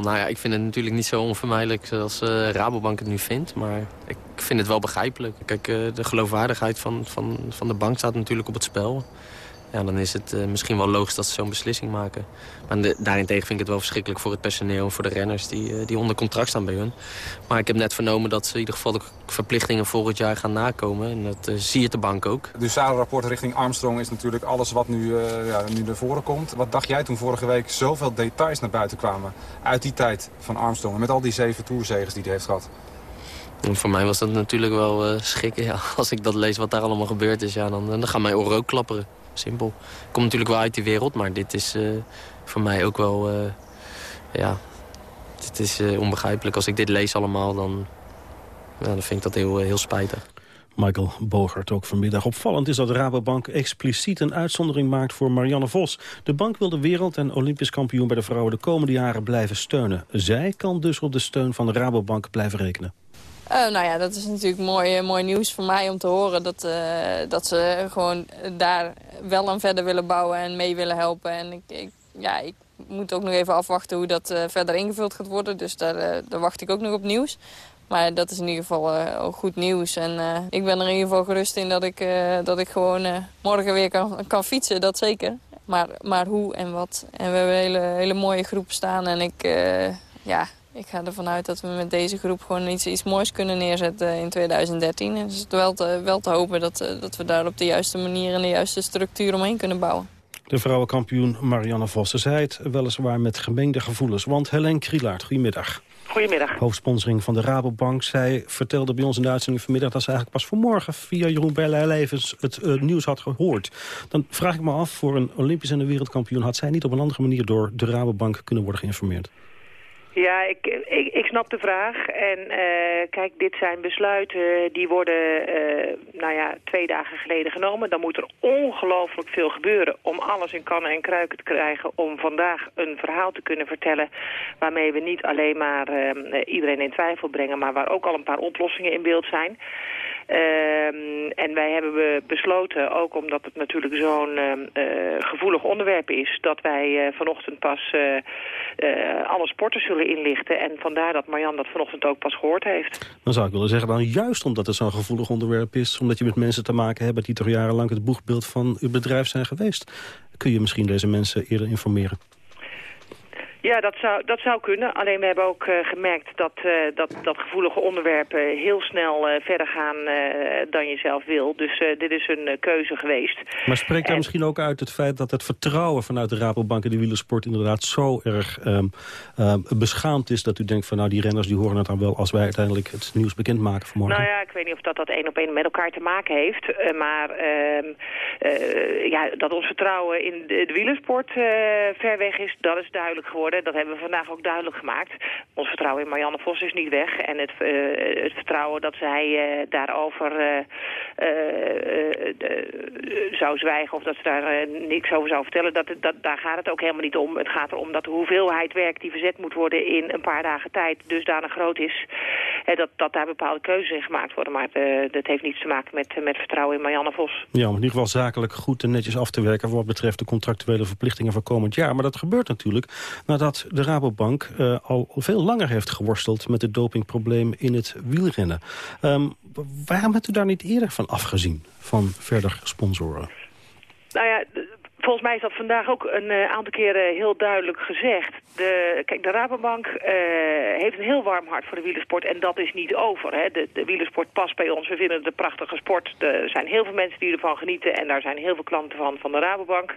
nou ja, ik vind het natuurlijk niet zo onvermijdelijk zoals uh, Rabobank het nu vindt. Maar ik vind het wel begrijpelijk. Kijk, uh, de geloofwaardigheid van, van, van de bank staat natuurlijk op het spel. Ja, dan is het misschien wel logisch dat ze zo'n beslissing maken. Maar de, daarentegen vind ik het wel verschrikkelijk voor het personeel... en voor de renners die, die onder contract staan bij hun. Maar ik heb net vernomen dat ze in ieder geval de verplichtingen volgend jaar gaan nakomen. En dat zie je de bank ook. De USADA-rapport richting Armstrong is natuurlijk alles wat nu, ja, nu naar voren komt. Wat dacht jij toen vorige week zoveel details naar buiten kwamen... uit die tijd van Armstrong met al die zeven toerzegers die hij heeft gehad? En voor mij was dat natuurlijk wel schrikken. Ja. <laughs> Als ik dat lees wat daar allemaal gebeurd is, ja, dan, dan gaan mijn oren ook klapperen. Simpel. Ik kom natuurlijk wel uit die wereld, maar dit is uh, voor mij ook wel... Uh, ja, het is onbegrijpelijk. Als ik dit lees allemaal, dan, ja, dan vind ik dat heel, heel spijtig. Michael Bogert ook vanmiddag. Opvallend is dat Rabobank expliciet een uitzondering maakt voor Marianne Vos. De bank wil de wereld- en olympisch kampioen bij de vrouwen de komende jaren blijven steunen. Zij kan dus op de steun van de Rabobank blijven rekenen. Uh, nou ja, dat is natuurlijk mooi, mooi nieuws voor mij om te horen... Dat, uh, dat ze gewoon daar wel aan verder willen bouwen en mee willen helpen. En ik, ik ja, ik moet ook nog even afwachten hoe dat verder ingevuld gaat worden. Dus daar, daar wacht ik ook nog op nieuws. Maar dat is in ieder geval goed nieuws. En ik ben er in ieder geval gerust in dat ik, dat ik gewoon morgen weer kan, kan fietsen, dat zeker. Maar, maar hoe en wat. En we hebben een hele, hele mooie groep staan. En ik, ja, ik ga ervan uit dat we met deze groep gewoon iets, iets moois kunnen neerzetten in 2013. En dus het is wel te, wel te hopen dat, dat we daar op de juiste manier en de juiste structuur omheen kunnen bouwen. De vrouwenkampioen Marianne Vossen zei het weliswaar met gemengde gevoelens. Want Helen Krielaert, goedemiddag. Goedemiddag. Hoofdsponsoring van de Rabobank. Zij vertelde bij ons in de uitzending vanmiddag... dat ze eigenlijk pas vanmorgen via Jeroen Levens het uh, nieuws had gehoord. Dan vraag ik me af, voor een Olympisch en een wereldkampioen... had zij niet op een andere manier door de Rabobank kunnen worden geïnformeerd? Ja, ik, ik, ik snap de vraag. En uh, kijk, dit zijn besluiten die worden uh, nou ja, twee dagen geleden genomen. Dan moet er ongelooflijk veel gebeuren om alles in kannen en kruiken te krijgen... om vandaag een verhaal te kunnen vertellen waarmee we niet alleen maar uh, iedereen in twijfel brengen... maar waar ook al een paar oplossingen in beeld zijn. Uh, en wij hebben besloten, ook omdat het natuurlijk zo'n uh, gevoelig onderwerp is... dat wij uh, vanochtend pas alle sporten zullen inlichten. En vandaar dat Marjan dat vanochtend ook pas gehoord heeft. Dan zou ik willen zeggen, dan juist omdat het zo'n gevoelig onderwerp is... omdat je met mensen te maken hebt die toch jarenlang het boegbeeld van uw bedrijf zijn geweest... kun je misschien deze mensen eerder informeren. Ja, dat zou, dat zou kunnen. Alleen we hebben ook uh, gemerkt dat, uh, dat, dat gevoelige onderwerpen heel snel uh, verder gaan dan je zelf wil. Dus dit is een keuze geweest. Maar spreekt daar misschien ook uit het feit dat het vertrouwen vanuit de Rabobank in de wielersport inderdaad zo erg um, um, beschaamd is dat u denkt van nou die renners die horen het dan wel als wij uiteindelijk het nieuws bekendmaken vanmorgen? Nou ja, ik weet niet of dat dat één op één met elkaar te maken heeft. maar ehm, ja, dat ons vertrouwen in de, de wielersport ver weg is, dat is duidelijk geworden. Dat hebben we vandaag ook duidelijk gemaakt. Ons vertrouwen in Marianne Vos is niet weg. En het, uh, het vertrouwen dat zij uh, daarover uh, zou zwijgen... of dat ze daar niks over zou vertellen, dat, dat, daar gaat het ook helemaal niet om. Het gaat erom dat de hoeveelheid werk die verzet moet worden... in een paar dagen tijd dusdanig groot is... dat, dat daar bepaalde keuzes in gemaakt worden. Maar dat heeft niets te maken met, met vertrouwen in Marianne Vos. Ja, om in ieder geval zakelijk goed en netjes af te werken... wat betreft de contractuele verplichtingen voor komend jaar. Maar dat gebeurt natuurlijk de Rabobank uh, al veel langer heeft geworsteld... met het dopingprobleem in het wielrennen. Um, waarom hebt u daar niet eerder van afgezien, van verder sponsoren? Nou ja, volgens mij is dat vandaag ook een uh, aantal keren heel duidelijk gezegd. De, kijk, de Rabobank uh, heeft een heel warm hart voor de wielersport en dat is niet over. Hè. De, de wielersport past bij ons. We vinden het een prachtige sport. Er zijn heel veel mensen die ervan genieten en daar zijn heel veel klanten van, van de Rabobank.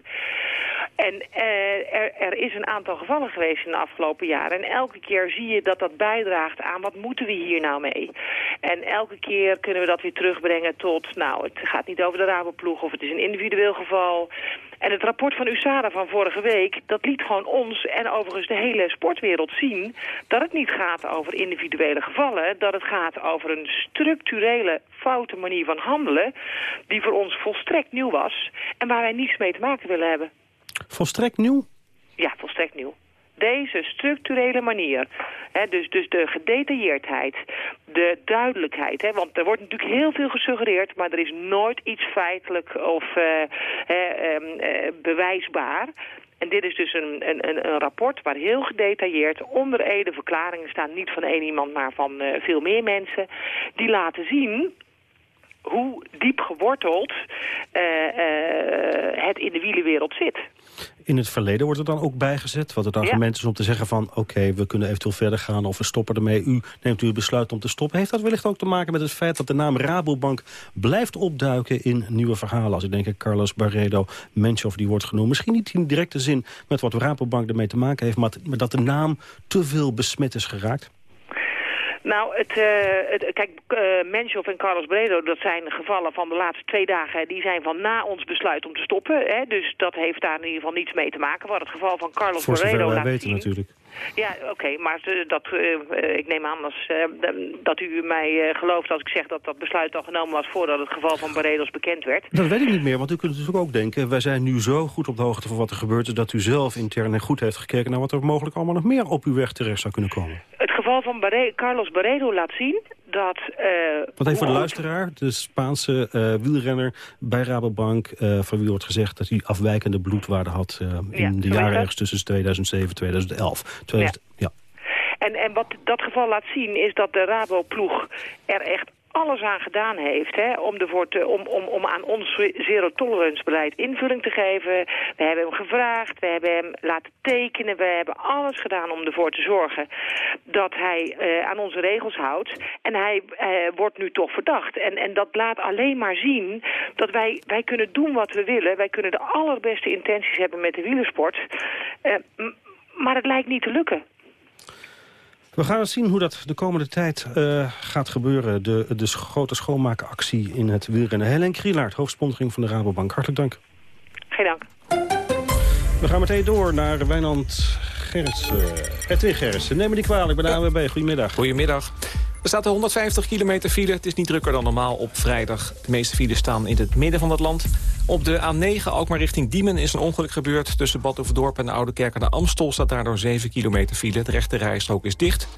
En uh, er, er, is een aantal gevallen geweest in de afgelopen jaren. En elke keer zie je dat dat bijdraagt aan wat moeten we hier nou mee. En elke keer kunnen we dat weer terugbrengen tot... nou, het gaat niet over de Raboploeg of het is een individueel geval... En het rapport van USADA van vorige week, dat liet gewoon ons en overigens de hele sportwereld zien... dat het niet gaat over individuele gevallen, dat het gaat over een structurele foute manier van handelen... die voor ons volstrekt nieuw was en waar wij niets mee te maken willen hebben. Volstrekt nieuw? Ja, volstrekt nieuw deze structurele manier, hè, dus, dus de gedetailleerdheid, de duidelijkheid, hè, want er wordt natuurlijk heel veel gesuggereerd, maar er is nooit iets feitelijk of uh, uh, bewijsbaar. En dit is dus een, een, een, rapport waar heel gedetailleerd onder ede verklaringen staan, niet van één iemand, maar van uh, veel meer mensen, die laten zien hoe diep geworteld het in de wielenwereld zit. In het verleden wordt er dan ook bijgezet? Wat het argument is om te zeggen van... oké, we kunnen eventueel verder gaan of we stoppen ermee. U neemt u het besluit om te stoppen. Heeft dat wellicht ook te maken met het feit dat de naam Rabobank... blijft opduiken in nieuwe verhalen? Als ik denk aan Carlos Barredo, Menchoff die wordt genoemd. Misschien niet in directe zin met wat Rabobank ermee te maken heeft... maar dat de naam te veel besmet is geraakt? Nou, het, uh, het kijk, uh, en Carlos Bredo, dat zijn gevallen van de laatste twee dagen. Die zijn van na ons besluit om te stoppen. Hè, dus dat heeft daar in ieder geval niets mee te maken. Wat het geval van Carlos Voor Bredo laat weten zien. natuurlijk. Ja, oké, maar dat, uh, ik neem aan als, uh, dat u mij gelooft als ik zeg dat dat besluit al genomen was voordat het geval van Barredos bekend werd. Dat weet ik niet meer, want u kunt natuurlijk ook denken, wij zijn nu zo goed op de hoogte van wat er gebeurt dat u zelf intern en goed heeft gekeken naar wat er mogelijk allemaal nog meer op uw weg terecht zou kunnen komen. Het geval van Barre Carlos Barredo laat zien dat... Wat even voor de luisteraar, de Spaanse wielrenner bij Rabobank, van wie wordt gezegd dat hij afwijkende bloedwaarde had in Ja, de jaren ergens tussen 2007 en 2011. 2000, ja. En, en wat dat geval laat zien is dat de Rabo-ploeg er echt alles aan gedaan heeft hè, om, ervoor te, om, om, om aan ons zero-tolerance beleid invulling te geven. We hebben hem gevraagd, we hebben hem laten tekenen, we hebben alles gedaan om ervoor te zorgen dat hij eh, aan onze regels houdt. En hij eh, wordt nu toch verdacht. En, en dat laat alleen maar zien dat wij, wij kunnen doen wat we willen. Wij kunnen de allerbeste intenties hebben met de wielersport. Eh, maar het lijkt niet te lukken. We gaan eens zien hoe dat de komende tijd eh, gaat gebeuren. De, de grote schoonmaakactie in het wielrennen. Helen Krielaert, hoofdsponsoring van de Rabobank. Hartelijk dank. Geen dank. We gaan meteen door naar Wijnand Gerritsen. Edwin Gerritsen, neem me niet kwalijk, ik ben de ANWB. Goedemiddag. Goedemiddag. Er staat er 150 kilometer file. Het is niet drukker dan normaal op vrijdag. De meeste files staan in het midden van het land. Op de A9, ook maar richting Diemen, is een ongeluk gebeurd. Tussen Bad en de Oude Kerk aan de Amstel... staat daardoor 7 kilometer file. De rechte rijstrook is dicht.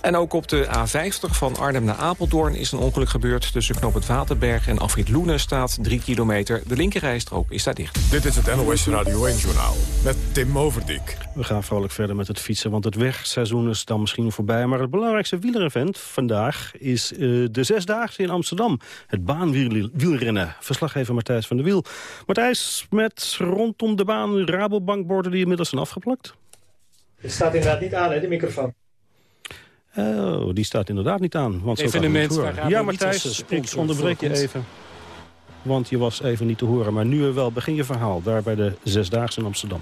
En ook op de A50 van Arnhem naar Apeldoorn is een ongeluk gebeurd. Tussen Knoop het Waterberg en Afrit Loenen staat 3 kilometer. De linkerrijstrook is daar dicht. Dit is het NOS Radio 1-journaal met Tim Overdijk. We gaan vrolijk verder met het fietsen, want het wegseizoen is dan misschien voorbij. Maar het belangrijkste wielerevent vandaag is eh, de Zesdaagse in Amsterdam. Het baanwielrennen. Verslaggever Matthijs van der Wiel. Matthijs, met rondom de baan Rabobankborden die inmiddels zijn afgeplakt? Het staat inderdaad niet aan, hè, de microfoon. Oh, die staat inderdaad niet aan. Want Evenement waar Ja, Matthijs, eh, ik onderbreek je even. Want je was even niet te horen. Maar nu wel, begin je verhaal. Daar bij de Zesdaagse in Amsterdam.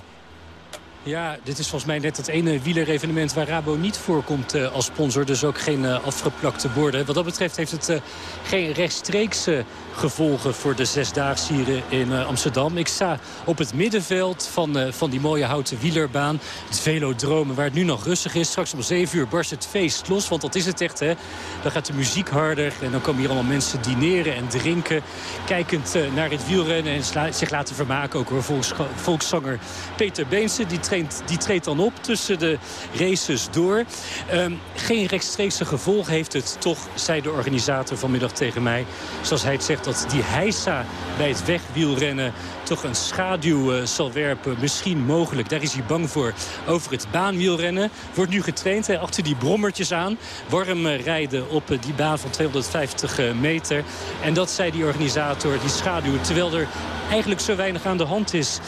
Ja, dit is volgens mij net het ene wielerevenement waar Rabo niet voorkomt eh, als sponsor. Dus ook geen eh, afgeplakte borden. Wat dat betreft heeft het eh, geen rechtstreekse gevolgen voor de eh, in eh, Amsterdam. Ik sta op het middenveld van, eh, van die mooie houten wielerbaan. Het velodromen waar het nu nog rustig is. Straks om 7 uur barst het feest los, want dat is het echt. Hè? Dan gaat de muziek harder en dan komen hier allemaal mensen dineren en drinken. Kijkend eh, naar het wielrennen en zich laten vermaken. Ook hoor, volks, volkszanger Peter Beense. Die, die treedt dan op tussen de races door. Ehm, geen rechtstreekse gevolg heeft het toch, zei de organisator vanmiddag tegen mij. Zoals hij het zegt, dat die heisa bij het wegwielrennen toch een schaduw eh, zal werpen. Misschien mogelijk, daar is hij bang voor, over het baanwielrennen. Wordt nu getraind hè, achter die brommertjes aan. Warm eh, rijden op eh, die baan van 250 eh, meter. En dat zei die organisator, die schaduw. Terwijl er eigenlijk zo weinig aan de hand is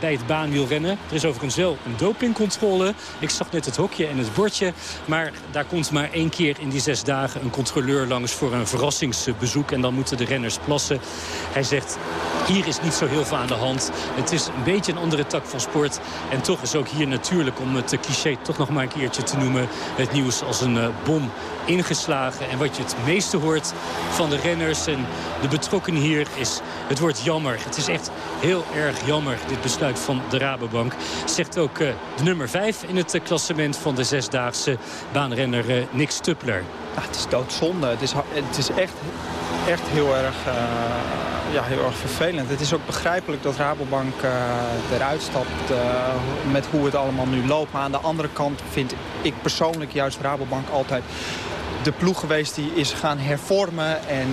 bij het baanwielrennen. Er is overigens wel een dopingcontrole. Ik zag net het hokje en het bordje. Maar daar komt maar één keer in die zes dagen een controleur langs voor een verrassingsbezoek. En dan moeten de renners plassen. Hij zegt, hier is niet zo heel veel aan de hand. Het is een beetje een andere tak van sport. En toch is ook hier natuurlijk, om het cliché toch nog maar een keertje te noemen... het nieuws als een eh, bom ingeslagen. En wat je het meeste hoort van de renners en de betrokkenen hier is... het wordt jammer. Het is echt heel erg jammer, dit besluit van de Rabobank. Zegt ook eh, de nummer 5 in het eh, klassement van de zesdaagse baanrenner eh, Nick Stuppler. Het is doodzonde. Het is, het is echt, echt heel, erg, ja, heel erg vervelend. Het is ook begrijpelijk dat Rabobank eruit stapt met hoe het allemaal nu loopt. Maar aan de andere kant vind ik persoonlijk juist Rabobank altijd de ploeg geweest die is gaan hervormen. En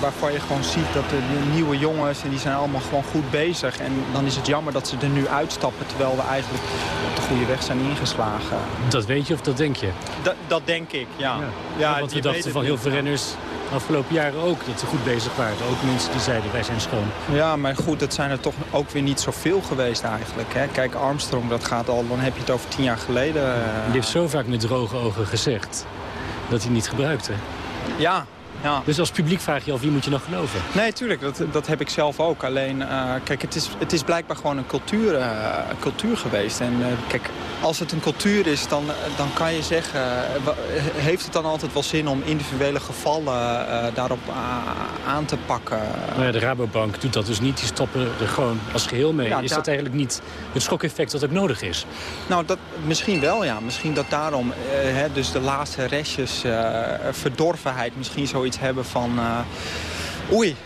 waarvan je gewoon ziet dat de, de, nieuwe jongens, en die zijn allemaal gewoon goed bezig. En dan is het jammer dat ze er nu uitstappen, terwijl we eigenlijk op de goede weg zijn ingeslagen. Dat weet je of dat denk je? Dat, dat denk ik, ja. ja. ja want we dachten van heel veel renners afgelopen jaren ook dat ze goed bezig waren. Ook mensen die zeiden wij zijn schoon. Ja, maar goed, dat zijn er toch ook weer niet zoveel geweest eigenlijk. Hè? Kijk, Armstrong, dat gaat al, dan heb je het over tien jaar geleden. Uh... Die heeft zo vaak met droge ogen gezegd dat hij niet gebruikte. Ja, ja. Dus als publiek vraag je al wie moet je nog geloven? Nee, tuurlijk. Dat, dat heb ik zelf ook. Alleen, uh, kijk, het is, het is blijkbaar gewoon een cultuur, uh, cultuur geweest. En uh, kijk, als het een cultuur is, dan, dan kan je zeggen... heeft het dan altijd wel zin om individuele gevallen daarop aan te pakken? Nou ja, de Rabobank doet dat dus niet. Die stoppen er gewoon als geheel mee. Ja, is dat eigenlijk niet het schokeffect dat ook nodig is? Nou, dat, misschien wel, ja. Misschien dat daarom hè, dus de laatste restjes verdorvenheid misschien zoiets hebben van... Uh, oei,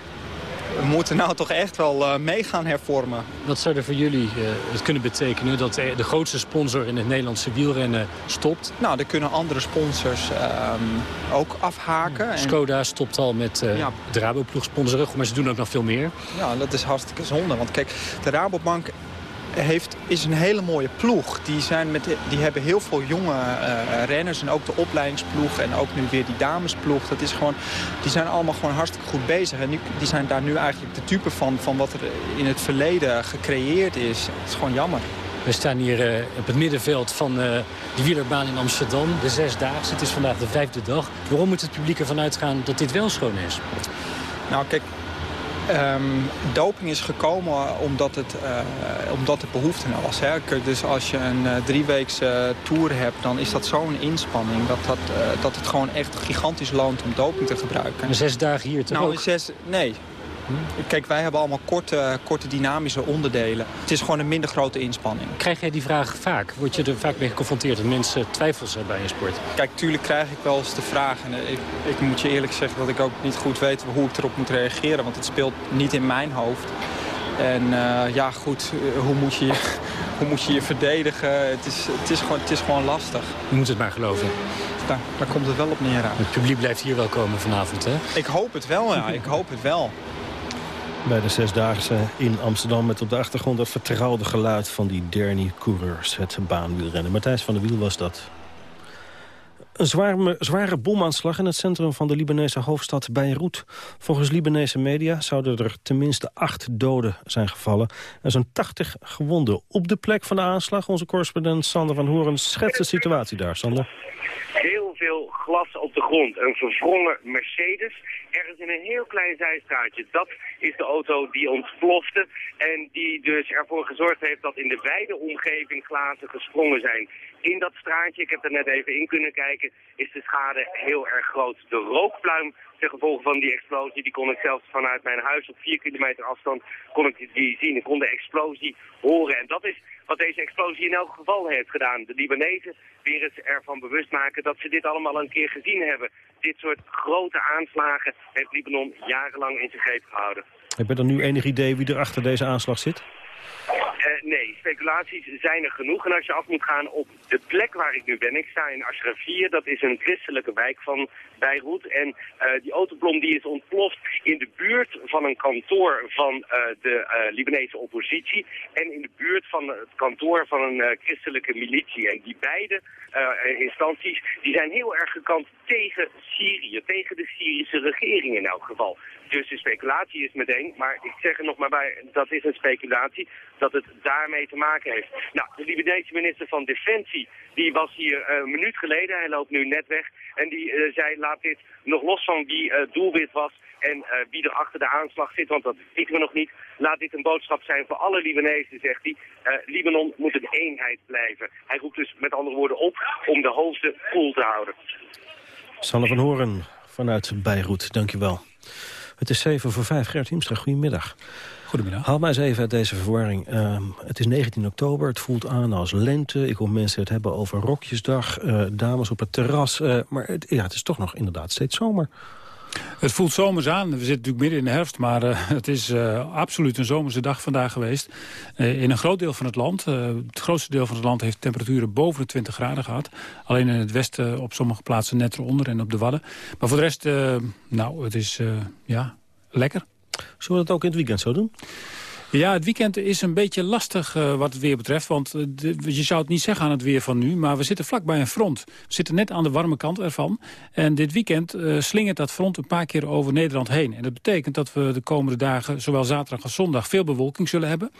we moeten nou toch echt wel uh, mee gaan hervormen. Wat zou er voor jullie uh, het kunnen betekenen dat de grootste sponsor in het Nederlandse wielrennen stopt? Nou, er kunnen andere sponsors uh, ook afhaken. Skoda stopt al met ja. de Raboploeg sponsoren, maar ze doen ook nog veel meer. Ja, dat is hartstikke zonde. Want kijk, de Rabobank heeft, is een hele mooie ploeg. Die, zijn met, die hebben heel veel jonge uh, renners en ook de opleidingsploeg en ook nu weer die damesploeg. Dat is gewoon, die zijn allemaal gewoon hartstikke goed bezig. En nu, die zijn daar nu eigenlijk de type van, van wat er in het verleden gecreëerd is. Het is gewoon jammer. We staan hier uh, op het middenveld van uh, de wielerbaan in Amsterdam. De zesdaagse. Het is vandaag de vijfde dag. Waarom moet het publiek ervan uitgaan dat dit wel schoon is? Nou, kijk, Um, doping is gekomen omdat, het, uh, omdat de behoefte er was. Hè. Dus als je een uh, drieweekse tour hebt, dan is dat zo'n inspanning... Dat, dat, uh, dat het gewoon echt gigantisch loont om doping te gebruiken. En zes dagen hier toch nou, ook? Zes, nee, Kijk, wij hebben allemaal korte, korte dynamische onderdelen. Het is gewoon een minder grote inspanning. Krijg jij die vraag vaak? Word je er vaak mee geconfronteerd dat mensen twijfels hebben bij je sport? Kijk, tuurlijk krijg ik wel eens de vraag. En ik, ik moet je eerlijk zeggen dat ik ook niet goed weet hoe ik erop moet reageren. Want het speelt niet in mijn hoofd. En uh, ja, goed, hoe moet je <laughs> hoe moet je, je verdedigen? Het is, het, is gewoon, het is gewoon lastig. Je moet het maar geloven. Daar, daar komt het wel op neer aan. Het publiek blijft hier wel komen vanavond, hè? Ik hoop het wel, ja. <laughs> Ik hoop het wel bij de Zesdaagse in Amsterdam... met op de achtergrond het vertrouwde geluid van die Derny-coureurs. Het baanwielrennen. Matthijs van der Wiel was dat. Een zware, zware bomaanslag in het centrum van de Libanese hoofdstad Beirut. Volgens Libanese media zouden er tenminste acht doden zijn gevallen... en zo'n 80 gewonden. Op de plek van de aanslag, onze correspondent Sander van Horen schetst de situatie daar. Sander? Heel glas op de grond. Een verwrongen Mercedes. Ergens in een heel klein zijstraatje. Dat is de auto die ontplofte. En die dus ervoor gezorgd heeft dat in de wijde omgeving glazen gesprongen zijn. In dat straatje, ik heb er net even in kunnen kijken, is de schade heel erg groot. De rookpluim ten gevolge van die explosie, die kon ik zelfs vanuit mijn huis op vier kilometer afstand kon ik die zien. Ik kon de explosie horen. En dat is wat deze explosie in elk geval heeft gedaan. De Libanezen weer eens ervan bewust maken dat ze dit allemaal een keer gezien hebben. Dit soort grote aanslagen heeft Libanon jarenlang in zijn greep gehouden. Heb je dan nu enig idee wie er achter deze aanslag zit? Uh, nee, speculaties zijn er genoeg. En als je af moet gaan op de plek waar ik nu ben, ik sta in Ashrafir, dat is een christelijke wijk van Beirut. En uh, die autobom die is ontploft in de buurt van een kantoor van uh, de Libanese oppositie. En in de buurt van het kantoor van een christelijke militie. En die beide instanties die zijn heel erg gekant tegen Syrië, tegen de Syrische regering in elk geval. Dus de speculatie is meteen, maar ik zeg er nog maar bij, dat is een speculatie, dat het daarmee te maken heeft. Nou, de Libanese minister van Defensie, die was hier uh, een minuut geleden, hij loopt nu net weg, en die uh, zei, laat dit nog los van wie uh, doelwit was en wie er achter de aanslag zit, want dat weten we nog niet, laat dit een boodschap zijn voor alle Libanezen, zegt hij. Libanon moet een eenheid blijven. Hij roept dus met andere woorden op om de hoofden koel te houden. Sanne van Horen vanuit Beirut, dankjewel. Het is 7 voor 5. Gert Hiemstra, goedemiddag. Goedemiddag. Haal mij eens even uit deze verwarring. Uh, het is 19 oktober, het voelt aan als lente. Ik hoor mensen het hebben over rokjesdag, uh, dames op het terras. Uh, maar het, ja, het is toch nog inderdaad steeds zomer. Het voelt zomers aan. We zitten natuurlijk midden in de herfst, maar uh, het is uh, absoluut een zomerse dag vandaag geweest. Uh, in een groot deel van het land, het grootste deel van het land heeft temperaturen boven de 20 graden gehad. Alleen in het westen op sommige plaatsen net eronder en op de Wadden. Maar voor de rest, nou, het is ja, lekker. Zullen we dat ook in het weekend zo doen? Ja, het weekend is een beetje lastig uh, wat het weer betreft. Want de, je zou het niet zeggen aan het weer van nu. Maar we zitten vlakbij een front. We zitten net aan de warme kant ervan. En dit weekend uh, slingert dat front een paar keer over Nederland heen. En dat betekent dat we de komende dagen, zowel zaterdag als zondag... veel bewolking zullen hebben.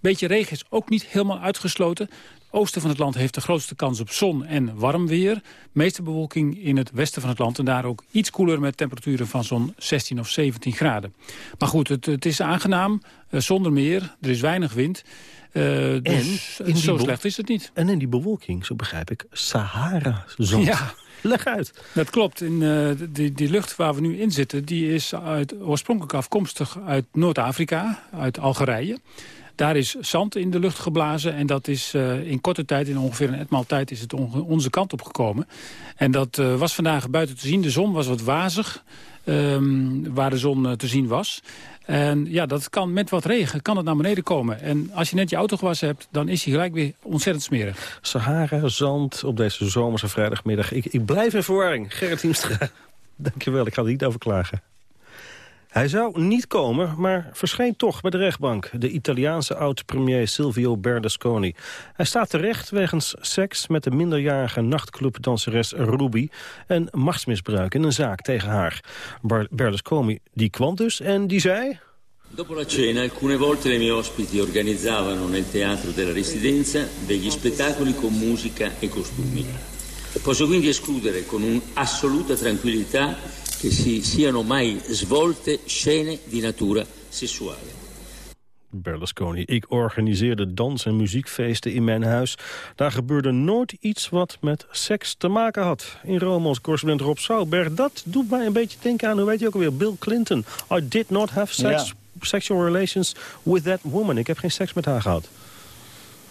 Beetje regen is ook niet helemaal uitgesloten oosten van het land heeft de grootste kans op zon en warm weer. Meeste bewolking in het westen van het land. En daar ook iets koeler met temperaturen van zo'n 16 of 17 graden. Maar goed, het, het is aangenaam, uh, zonder meer. Er is weinig wind. Uh, dus en zo slecht is het niet. En in die bewolking, zo begrijp ik, Sahara-zon. Ja. Leg uit. Dat klopt. In, uh, die, die lucht waar we nu in zitten... die is uit, oorspronkelijk afkomstig uit Noord-Afrika, uit Algerije. Daar is zand in de lucht geblazen en dat is uh, in korte tijd, in ongeveer een etmaal tijd, is het onze kant op gekomen. En dat uh, was vandaag buiten te zien. De zon was wat wazig, um, waar de zon uh, te zien was. En ja, dat kan met wat regen, kan het naar beneden komen. En als je net je auto gewassen hebt, dan is hij gelijk weer ontzettend smerig. Sahara, zand op deze zomerse vrijdagmiddag. Ik, ik blijf in verwarring. Gerrit Hiemstra, <laughs> dankjewel. Ik ga er niet over klagen. Hij zou niet komen, maar verscheen toch bij de rechtbank. De Italiaanse oud-premier Silvio Berlusconi. Hij staat terecht wegens seks met de minderjarige nachtclubdanseres Ruby... en machtsmisbruik in een zaak tegen haar. Berlusconi die kwam dus en die zei... Dopo la cena, alcune volte le mie ospiti organizzavano nel teatro della residenza degli spettacoli con musica e costumi. Posso quindi escludere con un'assoluta tranquillità che si siano mai svolte scene di natura sessuale. Berlusconi. Ik organiseerde dans- en muziekfeesten in mijn huis. Daar gebeurde nooit iets wat met seks te maken had. In Rome als correspondent Rob Sauberg. Dat doet mij een beetje denken aan, hoe weet je ook alweer, Bill Clinton. I did not have sex, ja. sexual relations with that woman. Ik heb geen seks met haar gehad.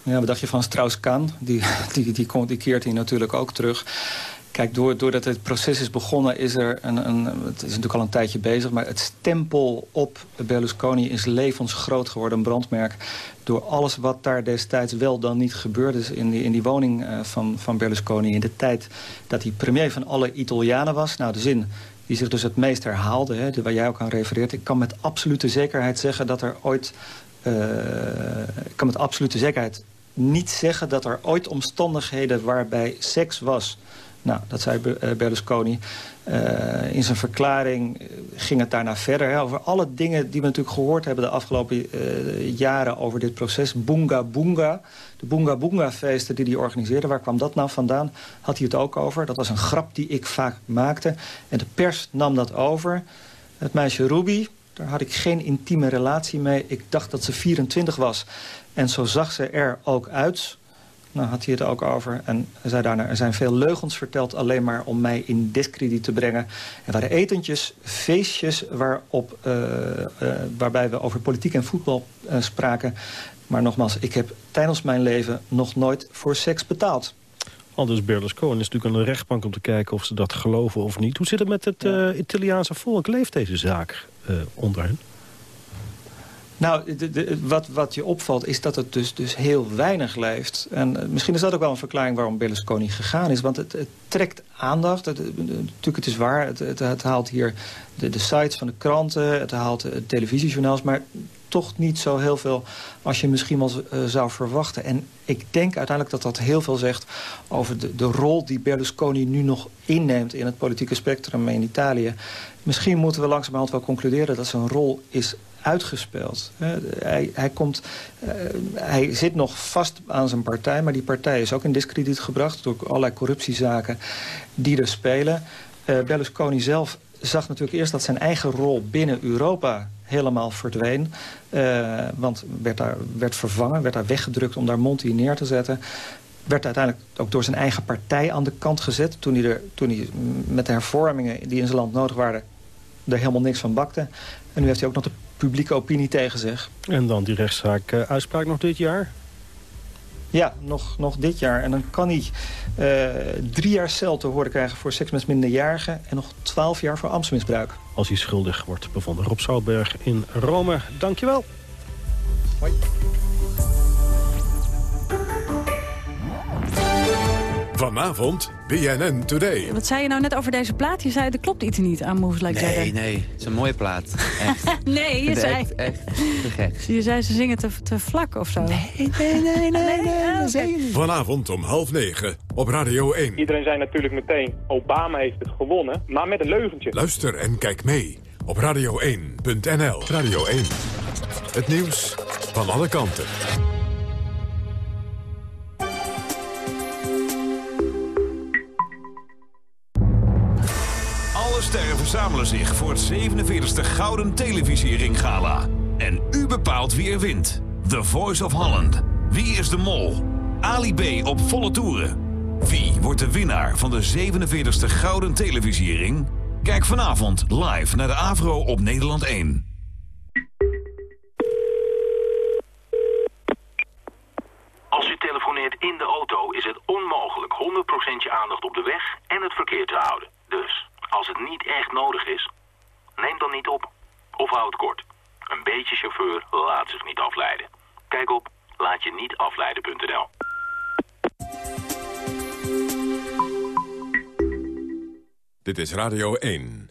Ja, wat dacht je van Strauss-Kahn? Die, die, die, die, die keert hij natuurlijk ook terug. Kijk, doordat het proces is begonnen, is er een, een, het is natuurlijk al een tijdje bezig... maar het stempel op Berlusconi is levensgroot geworden, een brandmerk... door alles wat daar destijds wel dan niet gebeurde is in die, in die woning uh, van, van Berlusconi... in de tijd dat hij premier van alle Italianen was. Nou, de zin die zich dus het meest herhaalde, hè, waar jij ook aan refereert... ik kan met absolute zekerheid zeggen dat er ooit... Uh, ik kan met absolute zekerheid niet zeggen dat er ooit omstandigheden waarbij seks was... Nou, dat zei Berlusconi. Uh, in zijn verklaring ging het daarna verder. Over alle dingen die we natuurlijk gehoord hebben... de afgelopen jaren over dit proces. Boonga Boonga. De Boonga Boonga feesten die hij organiseerde. Waar kwam dat nou vandaan? Had hij het ook over. Dat was een grap die ik vaak maakte. En de pers nam dat over. Het meisje Ruby, daar had ik geen intieme relatie mee. Ik dacht dat ze 24 was. En zo zag ze er ook uit nou had hij het ook over. En zei daarna, er zijn veel leugens verteld... alleen maar om mij in discrediet te brengen. Er waren etentjes, feestjes waarop, uh, uh, waarbij we over politiek en voetbal uh, spraken. Maar nogmaals, ik heb tijdens mijn leven nog nooit voor seks betaald. Anders Berlusconi is natuurlijk aan de rechtbank om te kijken of ze dat geloven of niet. Hoe zit het met het. Italiaanse volk? Leeft deze zaak onder hen? Nou, wat, wat je opvalt is dat het dus, dus heel weinig leeft. En uh, misschien is dat ook wel een verklaring waarom Berlusconi gegaan is. Want het, het trekt aandacht. Het, natuurlijk, het is waar. Het, het, het haalt hier de, de, sites van de kranten. Het haalt de televisiejournaals. Maar toch niet zo heel veel als je misschien wel uh, zou verwachten. En ik denk uiteindelijk dat dat heel veel zegt over de, de rol die Berlusconi nu nog inneemt in het politieke spectrum in Italië. Misschien moeten we langzamerhand wel concluderen dat zijn rol is uitgespeeld. Hij, hij, komt, uh, hij zit nog vast aan zijn partij, maar die partij is ook in discrediet gebracht... door allerlei corruptiezaken die er spelen. Uh, Berlusconi zelf zag natuurlijk eerst dat zijn eigen rol binnen Europa helemaal verdween. Uh, want werd daar werd vervangen, werd daar weggedrukt om daar Monti neer te zetten werd uiteindelijk ook door zijn eigen partij aan de kant gezet... toen hij, er, toen hij met de hervormingen die in zijn land nodig waren... er helemaal niks van bakte. En nu heeft hij ook nog de publieke opinie tegen zich. En dan die rechtszaak uh, uitspraak nog dit jaar? Ja, nog, nog dit jaar. En dan kan hij uh, drie jaar cel te horen krijgen voor seks met minderjarigen... en nog twaalf jaar voor ambtsmisbruik. Als hij schuldig wordt bevonden. Rob Zoutberg in Rome, dankjewel. Hoi. Vanavond BNN Today. Wat zei je nou net over deze plaat? Je zei, er klopt iets niet aan Moves Like Nee, nee, het is een mooie plaat. Echt. <laughs> nee, je zei... Echt, echt te gek. Je zei, ze zingen te, te vlak of zo. Nee, nee, nee, nee, nee, nee, niet. Vanavond om half negen op Radio 1. Iedereen zei natuurlijk meteen, Obama heeft het gewonnen, maar met een leugentje. Luister en kijk mee op radio1.nl. Radio 1, het nieuws van alle kanten. Verzamelen zich voor het 47e Gouden Televisiering Gala. En u bepaalt wie er wint. The Voice of Holland. Wie is de mol? Ali B op volle toeren. Wie wordt de winnaar van de 47e Gouden Televisiering? Kijk vanavond live naar de Avro op Nederland 1. Als u telefoneert in de auto is het onmogelijk 100% je aandacht op de weg en het verkeer te houden. Dus... Als het niet echt nodig is, neem dan niet op. Of houd kort. Een beetje chauffeur laat zich niet afleiden. Kijk op laatje-niet-afleiden.nl. Dit is Radio 1.